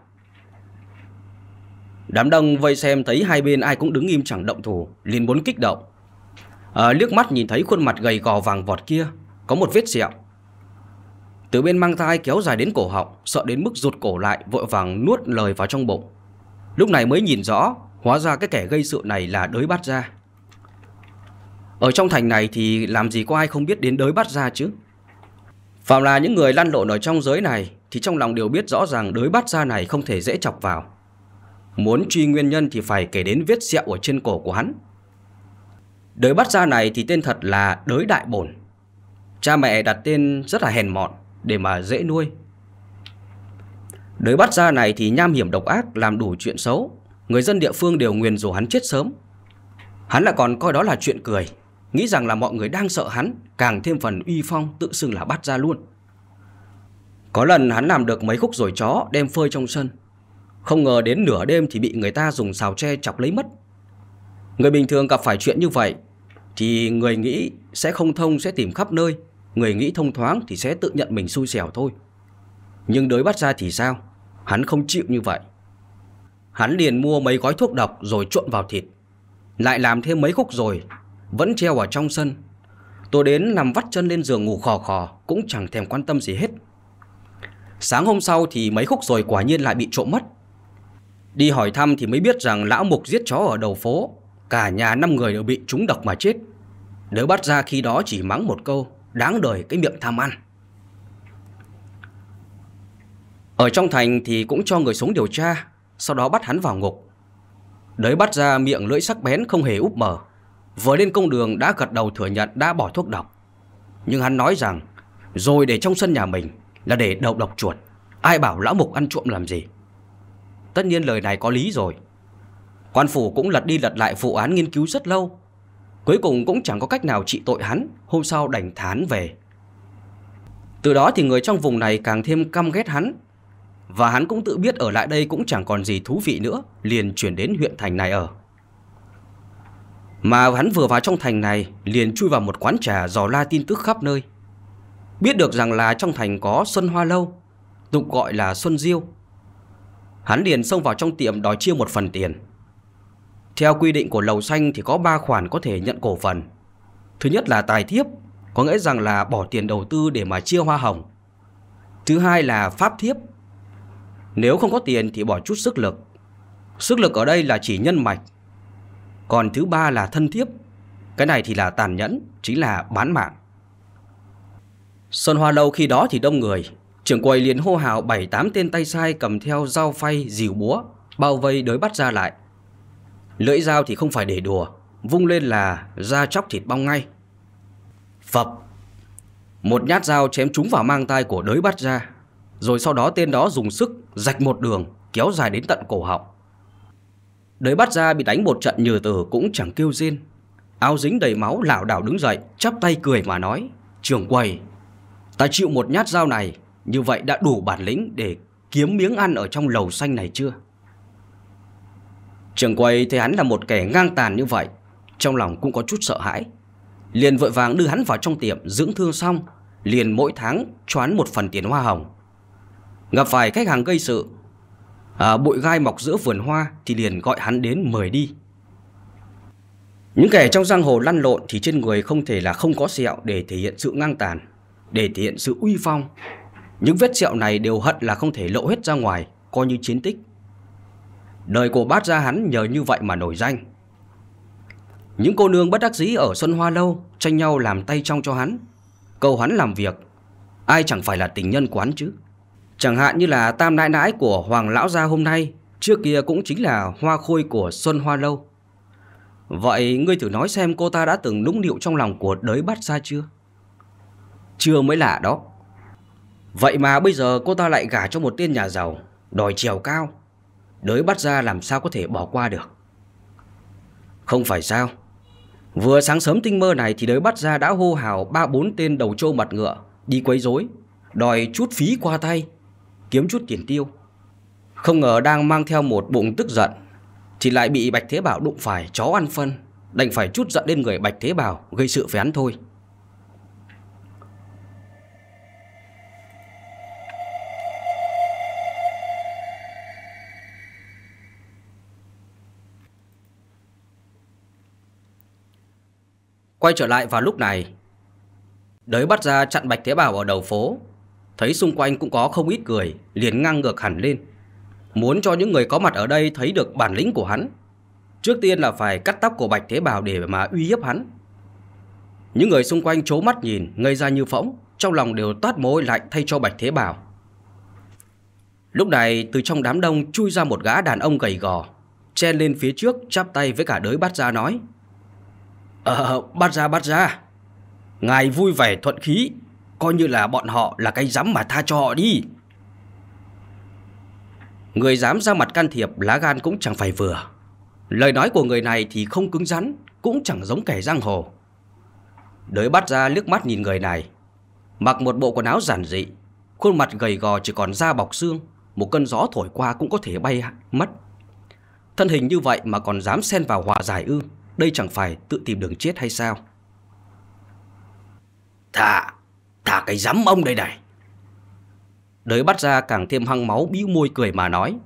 Đám đông vây xem thấy hai bên ai cũng đứng im chẳng động thủ, liền muốn kích động. À, liếc mắt nhìn thấy khuôn mặt gầy gò vàng vọt kia, có một vết sẹo. Từ bên mang thai kéo dài đến cổ họng, sợ đến mức rụt cổ lại, vội vàng nuốt lời vào trong bụng. Lúc này mới nhìn rõ, hóa ra cái kẻ gây sự này là đới bắt ra. Ở trong thành này thì làm gì có ai không biết đến đới bắt ra chứ? Phạm là những người lăn lộn ở trong giới này thì trong lòng đều biết rõ ràng đới bắt ra này không thể dễ chọc vào. Muốn truy nguyên nhân thì phải kể đến vết sẹo ở trên cổ của hắn. Đới bắt ra này thì tên thật là đới đại bổn. Cha mẹ đặt tên rất là hèn mọn để mà dễ nuôi. Đới bắt ra này thì nham hiểm độc ác làm đủ chuyện xấu. Người dân địa phương đều nguyền rủa hắn chết sớm. Hắn lại còn coi đó là chuyện cười. Nghĩ rằng là mọi người đang sợ hắn, Càng thêm phần uy phong tự xưng là bắt ra luôn Có lần hắn làm được mấy khúc rồi chó Đem phơi trong sân Không ngờ đến nửa đêm thì bị người ta dùng xào tre chọc lấy mất Người bình thường gặp phải chuyện như vậy Thì người nghĩ sẽ không thông, sẽ tìm khắp nơi Người nghĩ thông thoáng thì sẽ tự nhận mình xui xẻo thôi Nhưng đối bắt ra thì sao Hắn không chịu như vậy Hắn liền mua mấy gói thuốc độc rồi trộn vào thịt Lại làm thêm mấy khúc rồi vẫn treo ở trong sân. Tôi đến nằm vắt chân lên giường ngủ khò khò, cũng chẳng thèm quan tâm gì hết. Sáng hôm sau thì mấy khúc rồi quả nhiên lại bị trộm mất. Đi hỏi thăm thì mới biết rằng lão mục giết chó ở đầu phố, cả nhà năm người đều bị trúng độc mà chết. Nếu bắt ra khi đó chỉ mắng một câu, đáng đời cái miệng tham ăn. Ở trong thành thì cũng cho người xuống điều tra, sau đó bắt hắn vào ngục. Đới bắt ra miệng lưỡi sắc bén không hề úp mở, Vừa lên công đường đã gật đầu thừa nhận đã bỏ thuốc độc Nhưng hắn nói rằng Rồi để trong sân nhà mình Là để đậu độc chuột Ai bảo lão mục ăn trộm làm gì Tất nhiên lời này có lý rồi Quan phủ cũng lật đi lật lại vụ án nghiên cứu rất lâu Cuối cùng cũng chẳng có cách nào trị tội hắn Hôm sau đành thán về Từ đó thì người trong vùng này càng thêm căm ghét hắn Và hắn cũng tự biết ở lại đây cũng chẳng còn gì thú vị nữa Liền chuyển đến huyện thành này ở mà hắn vừa vào trong thành này liền chui vào một quán trà dò la tin tức khắp nơi. Biết được rằng là trong thành có Xuân Hoa Lâu, tục gọi là Xuân Diêu. Hắn liền xông vào trong tiệm đòi chia một phần tiền. Theo quy định của lầu xanh thì có 3 khoản có thể nhận cổ phần. Thứ nhất là tài thiếp, có nghĩa rằng là bỏ tiền đầu tư để mà chia hoa hồng. Thứ hai là pháp thiếp. Nếu không có tiền thì bỏ chút sức lực. Sức lực ở đây là chỉ nhân mạch còn thứ ba là thân thiếp Cái này thì là tàn nhẫn Chính là bán mạng Xuân Hoa Lâu khi đó thì đông người Trưởng quầy liền hô hào bảy tám tên tay sai cầm theo dao phay, dìu búa, bao vây đối bắt ra lại. Lưỡi dao thì không phải để đùa, vung lên là ra chóc thịt bong ngay. Phập, một nhát dao chém trúng vào mang tay của đới bắt ra, rồi sau đó tên đó dùng sức rạch một đường kéo dài đến tận cổ họng. Đới bắt ra bị đánh một trận nhừ tử cũng chẳng kêu rên. Áo dính đầy máu lảo đảo đứng dậy, chắp tay cười mà nói. Trường quầy, ta chịu một nhát dao này, như vậy đã đủ bản lĩnh để kiếm miếng ăn ở trong lầu xanh này chưa? Trường quầy thấy hắn là một kẻ ngang tàn như vậy, trong lòng cũng có chút sợ hãi. Liền vội vàng đưa hắn vào trong tiệm dưỡng thương xong, liền mỗi tháng choán một phần tiền hoa hồng. Gặp phải khách hàng gây sự à, bụi gai mọc giữa vườn hoa thì liền gọi hắn đến mời đi. Những kẻ trong giang hồ lăn lộn thì trên người không thể là không có sẹo để thể hiện sự ngang tàn, để thể hiện sự uy phong. Những vết sẹo này đều hận là không thể lộ hết ra ngoài, coi như chiến tích. Đời của bát gia hắn nhờ như vậy mà nổi danh. Những cô nương bất đắc dĩ ở Xuân Hoa Lâu tranh nhau làm tay trong cho hắn. Cầu hắn làm việc. Ai chẳng phải là tình nhân quán chứ Chẳng hạn như là tam nãi nãi của Hoàng Lão Gia hôm nay, Trước kia cũng chính là hoa khôi của Xuân Hoa Lâu Vậy ngươi thử nói xem cô ta đã từng nũng nịu trong lòng của đới bát gia chưa? Chưa mới lạ đó Vậy mà bây giờ cô ta lại gả cho một tên nhà giàu, Đòi trèo cao Đới bắt ra làm sao có thể bỏ qua được? Không phải sao? Vừa sáng sớm tinh mơ này thì đới bắt ra đã hô hào ba bốn tên đầu trâu mặt ngựa, Đi quấy rối, Đòi chút phí qua tay, Kiếm chút tiền tiêu. Không ngờ đang mang theo một bụng tức giận, Thì lại bị Bạch Thế Bảo đụng phải chó ăn phân, Đành phải chút giận lên người Bạch Thế Bảo Gây sự với thôi. Quay trở lại vào lúc này. Đới bắt ra chặn Bạch Thế Bảo ở đầu phố. Thấy xung quanh cũng có không ít người, Liền ngang ngược hẳn lên. Muốn cho những người có mặt ở đây thấy được bản lĩnh của hắn, Trước tiên là phải cắt tóc của Bạch Thế Bảo để mà uy hiếp hắn. Những người xung quanh chố mắt nhìn, Ngây ra như phỗng, Trong lòng đều toát môi lạnh thay cho Bạch Thế Bảo. Lúc này, từ trong đám đông chui ra một gã đàn ông gầy gò, Chen lên phía trước, chắp tay với cả đới bắt ra nói Ờ bắt ra bắt ra. Ngài vui vẻ thuận khí, Coi như là bọn họ là cái dám mà tha cho họ đi. Người dám ra mặt can thiệp, lá gan cũng chẳng phải vừa. Lời nói của người này thì không cứng rắn, Cũng chẳng giống kẻ giang hồ. Đới bắt ra liếc mắt nhìn người này, Mặc một bộ quần áo giản dị, Khuôn mặt gầy gò chỉ còn da bọc xương, Một cơn gió thổi qua cũng có thể bay mất. Thân hình như vậy mà còn dám xen vào hòa giải ư? Đây chẳng phải tự tìm đường chết hay sao? Thả Thả cái dám ông đây này. Đới bắt ra càng thêm hăng máu, bĩu môi cười mà nói,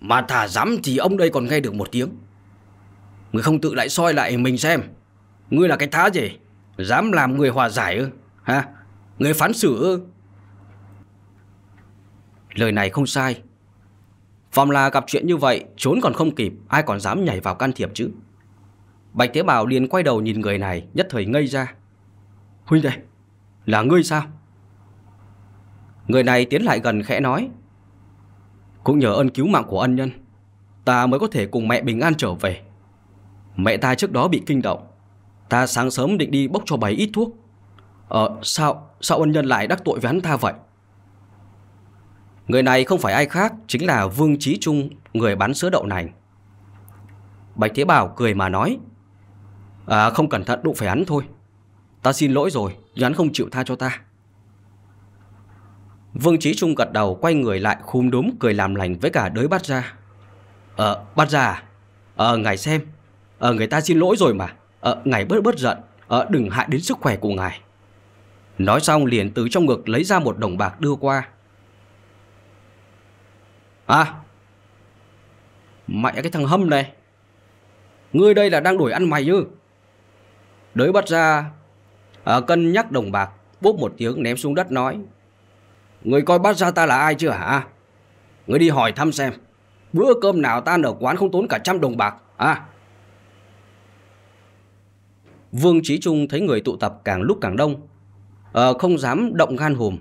Mà thả dám thì ông đây còn nghe được một tiếng. Người không tự lại soi lại mình xem. Ngươi là cái thá gì? Dám làm người hòa giải ư? Hả? Người phán xử ư? Lời này không sai. Phòng là gặp chuyện như vậy, Trốn còn không kịp, Ai còn dám nhảy vào can thiệp chứ? Bạch Tế Bảo liền quay đầu nhìn người này, Nhất thời ngây ra. Huynh đây Là ngươi sao? Người này tiến lại gần khẽ nói, Cũng nhờ ơn cứu mạng của ân nhân, Ta mới có thể cùng mẹ bình an trở về. Mẹ ta trước đó bị kinh động, Ta sáng sớm định đi bốc cho bảy ít thuốc. Ờ sao Sao ân nhân lại đắc tội với hắn ta vậy? Người này không phải ai khác Chính là Vương Trí Trung, Người bán sữa đậu nành. Bạch Thế Bảo cười mà nói À không cẩn thận đụng phải hắn thôi Ta xin lỗi rồi Nhưng hắn không chịu tha cho ta Vương Trí Trung gật đầu quay người lại khum đúm cười làm lành với cả đới bắt ra. Ờ, bắt ra à? Ờ, ngài xem. Ờ, người ta xin lỗi rồi mà. Ờ, ngài bớt bớt giận. Ờ, đừng hại đến sức khỏe của ngài. Nói xong liền từ trong ngực lấy ra một đồng bạc đưa qua. À, mẹ cái thằng hâm này. Ngươi đây là đang đuổi ăn mày chứ. Đới bắt ra, à, cân nhắc đồng bạc, bốp một tiếng ném xuống đất nói. Người coi bắt ra ta là ai chưa hả? Người đi hỏi thăm xem. Bữa cơm nào ta ở quán không tốn cả trăm đồng bạc. À? Vương Trí Trung thấy người tụ tập càng lúc càng đông. À, không dám động gan hùm.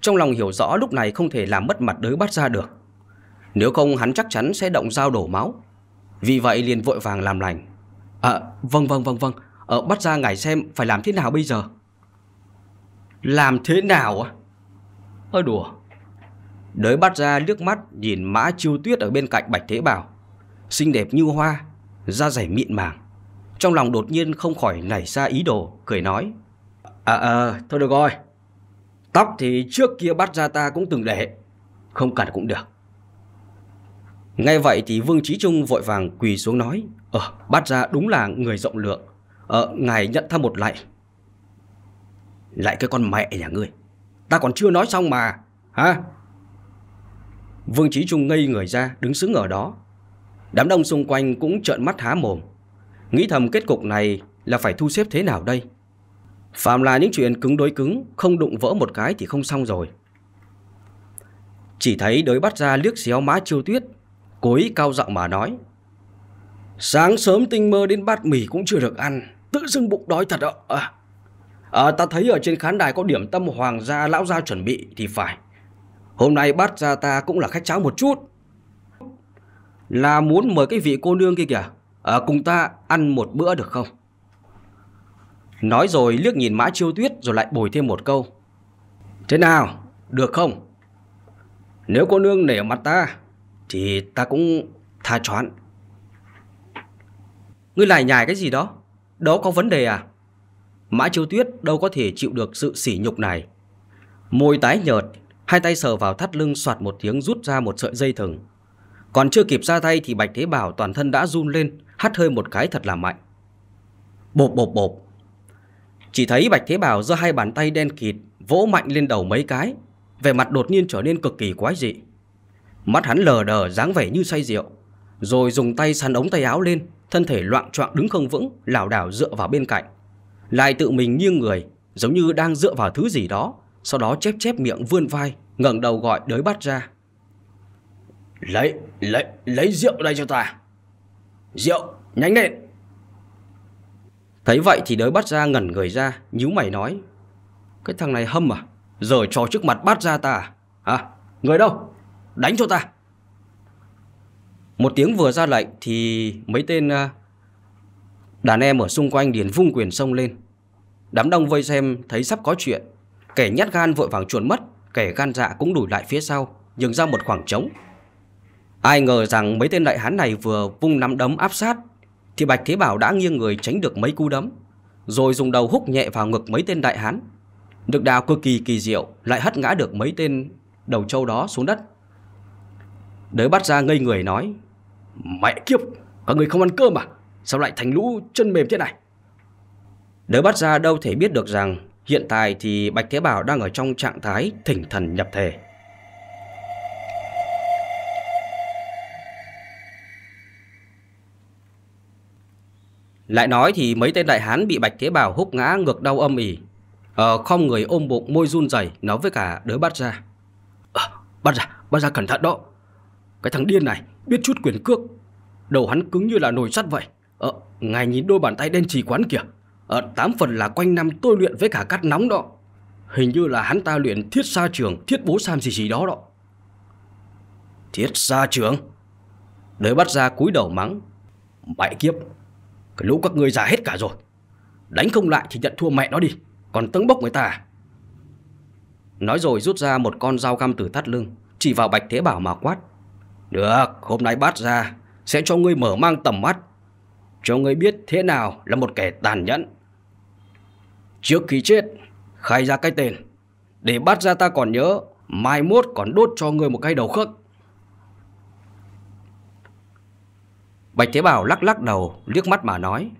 Trong lòng hiểu rõ lúc này không thể làm mất mặt đới bắt ra được. Nếu không hắn chắc chắn sẽ động dao đổ máu. Vì vậy liền vội vàng làm lành. À, vâng vâng vâng vâng. Ờ, bắt ra ngài xem phải làm thế nào bây giờ? Làm thế nào à? Ơ đùa. Đới bắt ra liếc mắt nhìn mã chiêu tuyết ở bên cạnh Bạch Thế Bảo. Xinh đẹp như hoa Da dày mịn màng. Trong lòng đột nhiên không khỏi nảy ra ý đồ Cười nói. À à thôi được rồi. Tóc thì trước kia bắt ra ta cũng từng để. Không cần cũng được. Ngay vậy thì Vương Trí Trung vội vàng quỳ xuống nói. Ờ bắt ra đúng là người rộng lượng. Ờ ngài nhận thăm một lại. Lại cái con mẹ nhà ngươi. Ta còn chưa nói xong mà. Hả Vương Trí Trung ngây người ra, Đứng sững ở đó. Đám đông xung quanh cũng trợn mắt há mồm. Nghĩ thầm kết cục này Là phải thu xếp thế nào đây? Phạm là những chuyện cứng đối cứng, Không đụng vỡ một cái thì không xong rồi. Chỉ thấy đới bắt ra liếc xéo má chiêu tuyết, Cố ý cao giọng mà nói, Sáng sớm tinh mơ đến bát mì cũng chưa được ăn. Tự dưng bụng đói thật ạ à. À, ta thấy ở trên khán đài có điểm tâm hoàng gia lão gia chuẩn bị thì phải. Hôm nay bắt ra ta cũng là khách cháo một chút. Là muốn mời cái vị cô nương kia kìa. À, cùng ta ăn một bữa được không? Nói rồi liếc nhìn mã chiêu tuyết rồi lại bồi thêm một câu. Thế nào? Được không? Nếu cô nương nể mặt ta thì ta cũng tha choán. Ngươi lại nhài cái gì đó? Đó có vấn đề à? Mã Chiêu Tuyết đâu có thể chịu được sự sỉ nhục này. Môi tái nhợt, hai tay sờ vào thắt lưng soạt một tiếng rút ra một sợi dây thừng. Còn chưa kịp ra tay thì Bạch Thế Bảo toàn thân đã run lên, hắt hơi một cái thật là mạnh. Bộp bộp bộp. Chỉ thấy Bạch Thế Bảo giơ hai bàn tay đen kịt, vỗ mạnh lên đầu mấy cái, vẻ mặt đột nhiên trở nên cực kỳ quái dị. Mắt hắn lờ đờ dáng vẻ như say rượu, rồi dùng tay săn ống tay áo lên, thân thể loạn choạng đứng không vững, lảo đảo dựa vào bên cạnh. Lại tự mình nghiêng người, giống như đang dựa vào thứ gì đó, sau đó chép chép miệng vươn vai, ngẩng đầu gọi đới bắt ra. Lấy, lấy, lấy rượu đây cho ta. Rượu, nhanh lên. Thấy vậy thì đới bắt ra ngẩn người ra, nhíu mày nói. Cái thằng này hâm à? Giờ trò trước mặt bắt ra ta à? Hả? Người đâu? Đánh cho ta. Một tiếng vừa ra lệnh thì mấy tên à, đàn em ở xung quanh liền vung quyền sông lên. Đám đông vây xem thấy sắp có chuyện. Kẻ nhát gan vội vàng chuồn mất, kẻ gan dạ cũng đuổi lại phía sau, nhường ra một khoảng trống. Ai ngờ rằng mấy tên đại hán này vừa vung nắm đấm áp sát, thì Bạch Thế Bảo đã nghiêng người tránh được mấy cú đấm, rồi dùng đầu húc nhẹ vào ngực mấy tên đại hán. Được đào cực kỳ kỳ diệu, lại hất ngã được mấy tên đầu trâu đó xuống đất. Đới bắt ra ngây người nói, Mẹ kiếp, các người không ăn cơm à? Sao lại thành lũ chân mềm thế này? Đới bắt ra đâu thể biết được rằng hiện tại thì Bạch Thế Bảo đang ở trong trạng thái thỉnh thần nhập thể. Lại nói thì mấy tên đại hán bị Bạch Thế Bảo húc ngã ngược đau âm ỉ. Ờ, không người ôm bụng môi run rẩy nói với cả đứa bắt ra. À, bắt ra, bắt ra cẩn thận đó. Cái thằng điên này biết chút quyền cước. Đầu hắn cứng như là nồi sắt vậy. Ờ, ngài nhìn đôi bàn tay đen trì quán kìa. Ờ, tám phần là quanh năm tôi luyện với cả cát nóng đó. Hình như là hắn ta luyện thiết sa trường, thiết bố sam gì gì đó đó. Thiết sa trường? Đới bắt ra cúi đầu mắng. Bại kiếp, cái lũ các người già hết cả rồi. Đánh không lại thì nhận thua mẹ nó đi, còn tấn bốc người ta à? Nói rồi rút ra một con dao găm từ thắt lưng, chỉ vào Bạch Thế Bảo mà quát. Được, hôm nay bắt ra, sẽ cho ngươi mở mang tầm mắt. Cho ngươi biết thế nào là một kẻ tàn nhẫn. Trước khi chết, khai ra cái tên. Để bắt ra ta còn nhớ, mai mốt còn đốt cho ngươi một cái đầu khớp. Bạch Thế Bảo lắc lắc đầu, liếc mắt mà nói.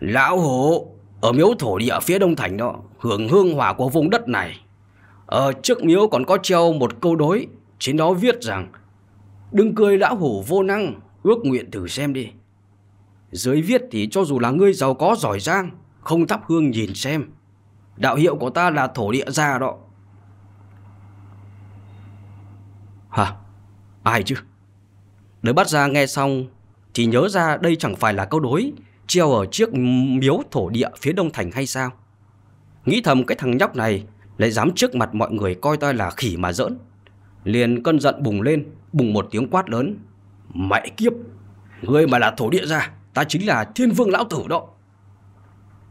Lão hổ, ở miếu thổ địa phía đông thành đó, hưởng hương hỏa của vùng đất này. Ở trước miếu còn có treo một câu đối, trên đó viết rằng Đừng cười lão hổ vô năng, ước nguyện thử xem đi. Dưới viết thì cho dù là ngươi giàu có giỏi giang, không thắp hương nhìn xem. Đạo hiệu của ta là thổ địa gia đó. Hả? Ai chứ? Đới bắt ra nghe xong thì nhớ ra đây chẳng phải là câu đối treo ở chiếc miếu thổ địa phía đông thành hay sao? Nghĩ thầm cái thằng nhóc này lại dám trước mặt mọi người coi ta là khỉ mà giỡn. Liền cơn giận bùng lên, bùng một tiếng quát lớn. Mẹ kiếp, ngươi mà là thổ địa ra, ta chính là thiên vương lão tử đó.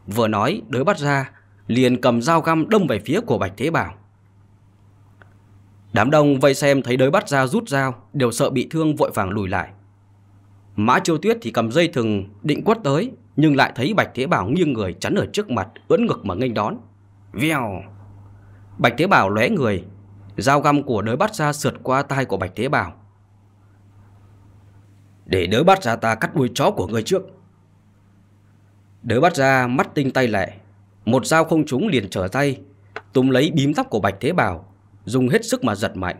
Vừa nói, đới bắt ra, liền cầm dao găm đâm về phía của Bạch Thế Bảo. Đám đông vây xem thấy đới bắt ra rút dao, đều sợ bị thương vội vàng lùi lại. Mã Chiêu Tuyết thì cầm dây thừng định quất tới, nhưng lại thấy Bạch Thế Bảo nghiêng người chắn ở trước mặt, ưỡn ngực mà nghênh đón. Vèo! Bạch Thế Bảo lóe người, dao găm của đới bắt ra sượt qua tai của Bạch Thế Bảo. Để đới bắt ra ta cắt đuôi chó của người trước. Đới bắt ra mắt tinh tay lẹ, một dao không trúng liền trở tay, túm lấy bím tóc của Bạch Thế Bảo, dùng hết sức mà giật mạnh.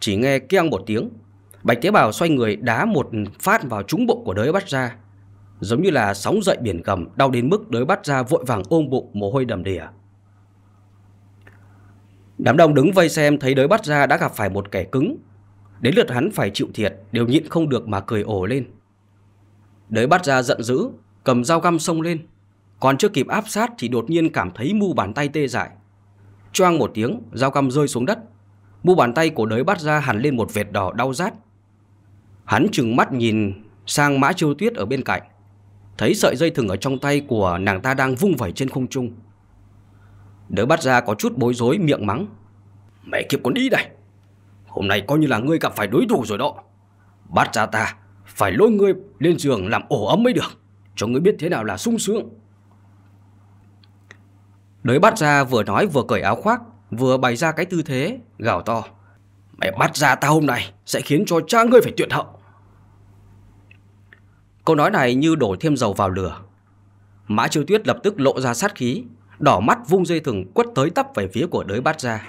Chỉ nghe keng một tiếng, Bạch Thế Bảo xoay người đá một phát vào trúng bụng của đới bắt ra. Giống như là sóng dậy biển gầm, đau đến mức đới bắt ra vội vàng ôm bụng mồ hôi đầm đìa. Đám đông đứng vây xem thấy đới bắt ra đã gặp phải một kẻ cứng. Đến lượt hắn phải chịu thiệt, đều nhịn không được mà cười ổ lên. Đới bắt ra giận dữ, cầm dao găm xông lên. Còn chưa kịp áp sát thì đột nhiên cảm thấy mu bàn tay tê dại. Choang một tiếng, dao găm rơi xuống đất. Mu bàn tay của đới bắt ra hẳn lên một vệt đỏ đau rát. Hắn chừng mắt nhìn sang mã chiêu tuyết ở bên cạnh. Thấy sợi dây thừng ở trong tay của nàng ta đang vung vẩy trên không trung. Đỡ bắt ra có chút bối rối miệng mắng. Mẹ kiếp con đi đây. Hôm nay coi như là ngươi gặp phải đối thủ rồi đó. Bắt ra ta phải lôi ngươi lên giường làm ổ ấm mới được. Cho ngươi biết thế nào là sung sướng. Đới bắt ra vừa nói vừa cởi áo khoác, vừa bày ra cái tư thế, gào to. Mẹ bắt ra ta hôm nay sẽ khiến cho cha ngươi phải tuyệt hậu. Câu nói này như đổ thêm dầu vào lửa. Mã Chiêu Tuyết lập tức lộ ra sát khí, đỏ mắt vung dây thừng quất tới tấp về phía của đới Bát ra.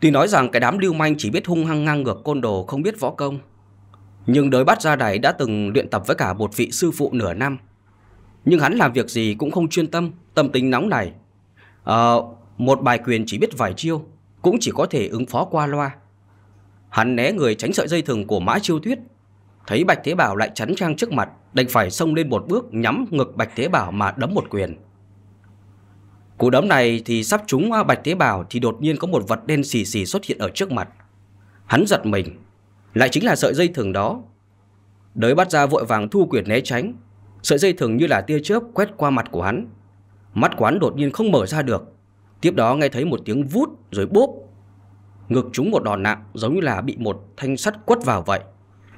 Tuy nói rằng cái đám lưu manh chỉ biết hung hăng ngang ngược côn đồ không biết võ công, nhưng đới Bát ra này đã từng luyện tập với cả một vị sư phụ nửa năm. Nhưng hắn làm việc gì cũng không chuyên tâm, tâm tính nóng này. Ờ, một bài quyền chỉ biết vài chiêu, cũng chỉ có thể ứng phó qua loa. Hắn né người tránh sợi dây thừng của Mã Chiêu Tuyết, thấy Bạch Thế Bảo lại chắn trang trước mặt, đành phải xông lên một bước nhắm ngực Bạch Thế Bảo mà đấm một quyền. Cú đấm này thì sắp trúng Bạch Thế Bảo thì đột nhiên có một vật đen xì xì xuất hiện ở trước mặt. Hắn giật mình, lại chính là sợi dây thừng đó. Đới bắt ra vội vàng thu quyền né tránh, Sợi dây thừng như là tia chớp quét qua mặt của hắn. Mắt quán đột nhiên không mở ra được. Tiếp đó nghe thấy một tiếng vút rồi bốp. Ngực chúng một đòn nặng giống như là bị một thanh sắt quất vào vậy.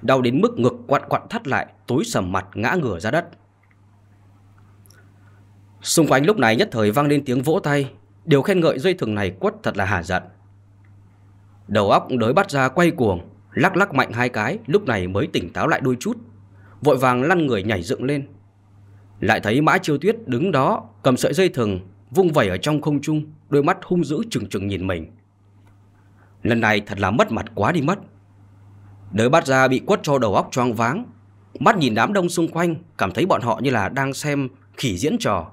Đau đến mức ngực quặn quặn thắt lại, tối sầm mặt ngã ngửa ra đất. Xung quanh lúc này nhất thời vang lên tiếng vỗ tay, điều khen ngợi dây thừng này quất thật là hà giận. Đầu óc đới bắt ra quay cuồng, lắc lắc mạnh hai cái, lúc này mới tỉnh táo lại đôi chút. Vội vàng lăn người nhảy dựng lên Lại thấy mã chiêu tuyết đứng đó Cầm sợi dây thừng Vung vẩy ở trong không trung Đôi mắt hung dữ trừng trừng nhìn mình Lần này thật là mất mặt quá đi mất Đới bắt ra bị quất cho đầu óc choáng váng. Mắt nhìn đám đông xung quanh, Cảm thấy bọn họ như là đang xem khỉ diễn trò.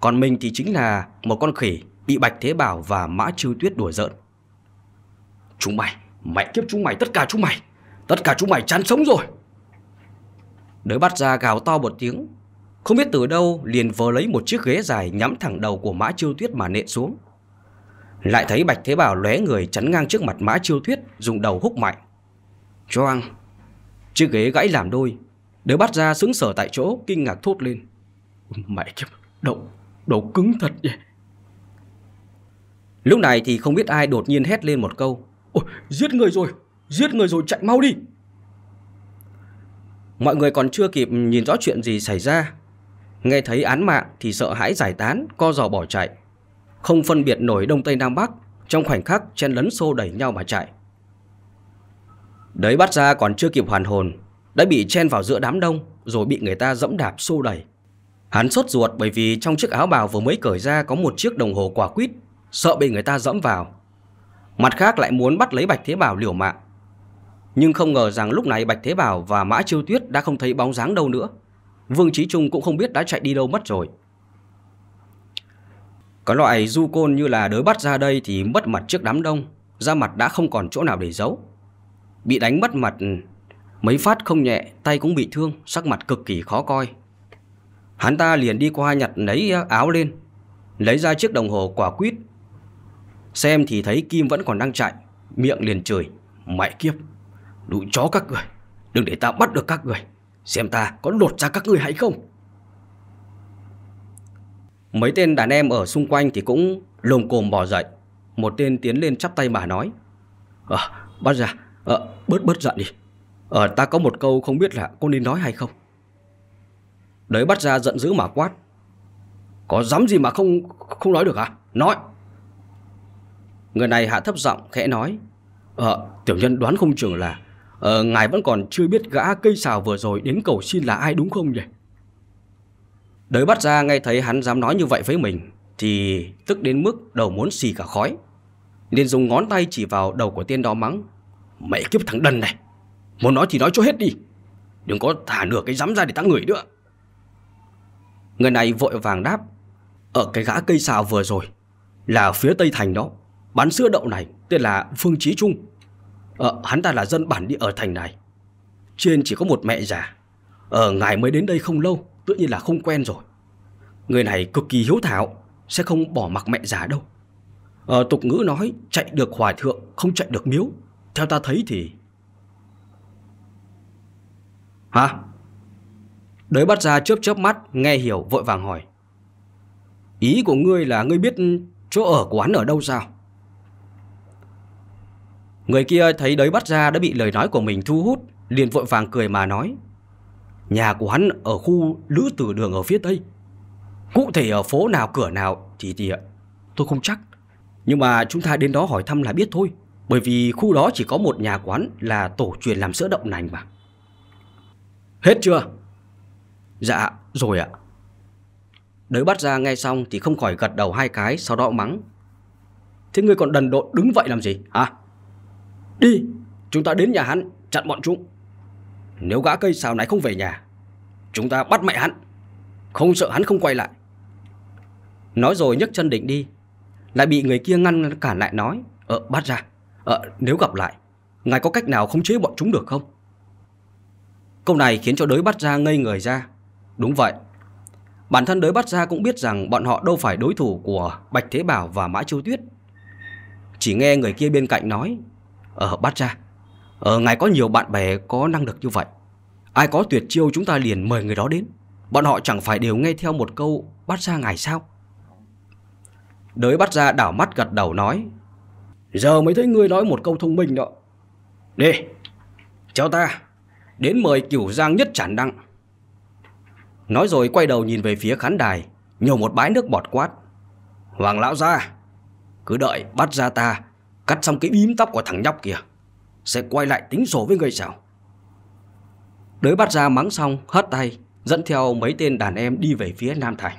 Còn mình thì chính là một con khỉ Bị Bạch Thế Bảo và Mã Chiêu Tuyết đùa giỡn. Chúng mày Mẹ kiếp chúng mày, tất cả chúng mày, Tất cả chúng mày chán sống rồi. Đới bắt ra gào to một tiếng. Không biết từ đâu liền vờ lấy một chiếc ghế dài Nhắm thẳng đầu của mã chiêu tuyết mà nện xuống. Lại thấy Bạch Thế Bảo lóe người chắn ngang trước mặt mã chiêu tuyết, Dùng đầu húc mạnh. Choang Chiếc ghế gãy làm đôi Đứa bắt ra sững sờ tại chỗ Kinh ngạc thốt lên. Mẹ kiếp Đầu, đầu cứng thật vậy Lúc này thì không biết ai đột nhiên hét lên một câu. Ôi giết người rồi Giết người rồi chạy mau đi. Mọi người còn chưa kịp nhìn rõ chuyện gì xảy ra. Nghe thấy án mạng thì sợ hãi giải tán Co giò bỏ chạy. Không phân biệt nổi Đông Tây Nam Bắc Trong khoảnh khắc chen lấn xô đẩy nhau mà chạy. Đấy bắt ra còn chưa kịp hoàn hồn Đã bị chen vào giữa đám đông Rồi bị người ta dẫm đạp xô đẩy Hắn sốt ruột bởi vì trong chiếc áo bào vừa mới cởi ra Có một chiếc đồng hồ quả quýt Sợ bị người ta dẫm vào Mặt khác lại muốn bắt lấy Bạch Thế Bảo liều mạng nhưng không ngờ rằng lúc này Bạch Thế Bảo và Mã Chiêu Tuyết đã không thấy bóng dáng đâu nữa. Vương Trí Trung cũng không biết đã chạy đi đâu mất rồi. Có loại du côn như là đới bắt ra đây thì mất mặt trước đám đông, da mặt đã không còn chỗ nào để giấu. Bị đánh mất mặt mấy phát không nhẹ, tay cũng bị thương, sắc mặt cực kỳ khó coi. Hắn ta liền đi qua nhặt lấy áo lên, lấy ra chiếc đồng hồ quả quýt. Xem thì thấy Kim vẫn còn đang chạy, miệng liền chửi, mẹ kiếp. Đủ chó các người Đừng để ta bắt được các người Xem ta có lột ra các người hay không Mấy tên đàn em ở xung quanh thì cũng lồm cồm bỏ dậy Một tên tiến lên chắp tay mà nói Ờ, bắt ra à, bớt bớt giận đi. Ờ, ta có một câu không biết là cô nên nói hay không. Đấy bắt ra giận dữ mà quát. Có dám gì mà không không nói được à Nói. Người này hạ thấp giọng khẽ nói. Ờ, tiểu nhân đoán không chừng là Ờ, ngài vẫn còn chưa biết gã cây xào vừa rồi đến cầu xin là ai đúng không nhỉ? Đới bắt ra ngay thấy hắn dám nói như vậy với mình Thì tức đến mức đầu muốn xì cả khói. Liền dùng ngón tay chỉ vào đầu của tiên đó mắng. Mẹ kiếp thằng đần này Muốn nói thì nói cho hết đi Đừng có thả nửa cái dám ra để ta người nữa Người này vội vàng đáp Ở cái gã cây xào vừa rồi Là phía tây thành đó Bán sữa đậu này tên là Phương Chí Trung Ờ, hắn ta là dân bản địa ở thành này. Trên chỉ có một mẹ già. Ờ, ngài mới đến đây không lâu, tự nhiên là không quen rồi. Người này cực kỳ hiếu thảo, sẽ không bỏ mặc mẹ già đâu. Ờ, tục ngữ nói chạy được hòa thượng, không chạy được miếu. Theo ta thấy thì... Hả? Đới bắt ra chớp chớp mắt, nghe hiểu vội vàng hỏi. Ý của ngươi là ngươi biết chỗ ở của hắn ở đâu sao? Người kia thấy đới bắt ra đã bị lời nói của mình thu hút, liền vội vàng cười mà nói. Nhà của hắn ở khu Lữ Tử Đường ở phía Tây. Cụ thể ở phố nào cửa nào thì thì tôi không chắc. Nhưng mà chúng ta đến đó hỏi thăm là biết thôi. Bởi vì khu đó chỉ có một nhà quán là tổ truyền làm sữa đậu nành mà. Hết chưa? Dạ, rồi ạ. Đới bắt ra nghe xong thì không khỏi gật đầu hai cái sau đó mắng. Thế ngươi còn đần độn đứng vậy làm gì hả? Đi, chúng ta đến nhà hắn, chặn bọn chúng. Nếu gã cây xào này không về nhà, chúng ta bắt mẹ hắn. Không sợ hắn không quay lại. Nói rồi nhấc chân định đi, lại bị người kia ngăn cản lại nói. Ờ, bắt ra à, nếu gặp lại, ngài có cách nào khống chế bọn chúng được không? Câu này khiến cho đới bắt ra ngây người ra. Đúng vậy. Bản thân đới bắt ra cũng biết rằng bọn họ đâu phải đối thủ của Bạch Thế Bảo và Mã Châu Tuyết. Chỉ nghe người kia bên cạnh nói Ờ bắt ra Ờ ngài có nhiều bạn bè có năng lực như vậy Ai có tuyệt chiêu chúng ta liền mời người đó đến Bọn họ chẳng phải đều nghe theo một câu Bắt ra ngài sao Đới bắt ra đảo mắt gật đầu nói Giờ mới thấy ngươi nói một câu thông minh đó. Đi Cho ta, Đến mời cửu giang nhất chản đăng. Nói rồi quay đầu nhìn về phía khán đài, Nhổ một bãi nước bọt quát. Hoàng lão ra Cứ đợi bắt ra ta, Cắt xong cái bím tóc của thằng nhóc kìa Sẽ quay lại tính sổ với người sao? Đới bắt ra mắng xong, hất tay, Dẫn theo mấy tên đàn em đi về phía Nam Thành.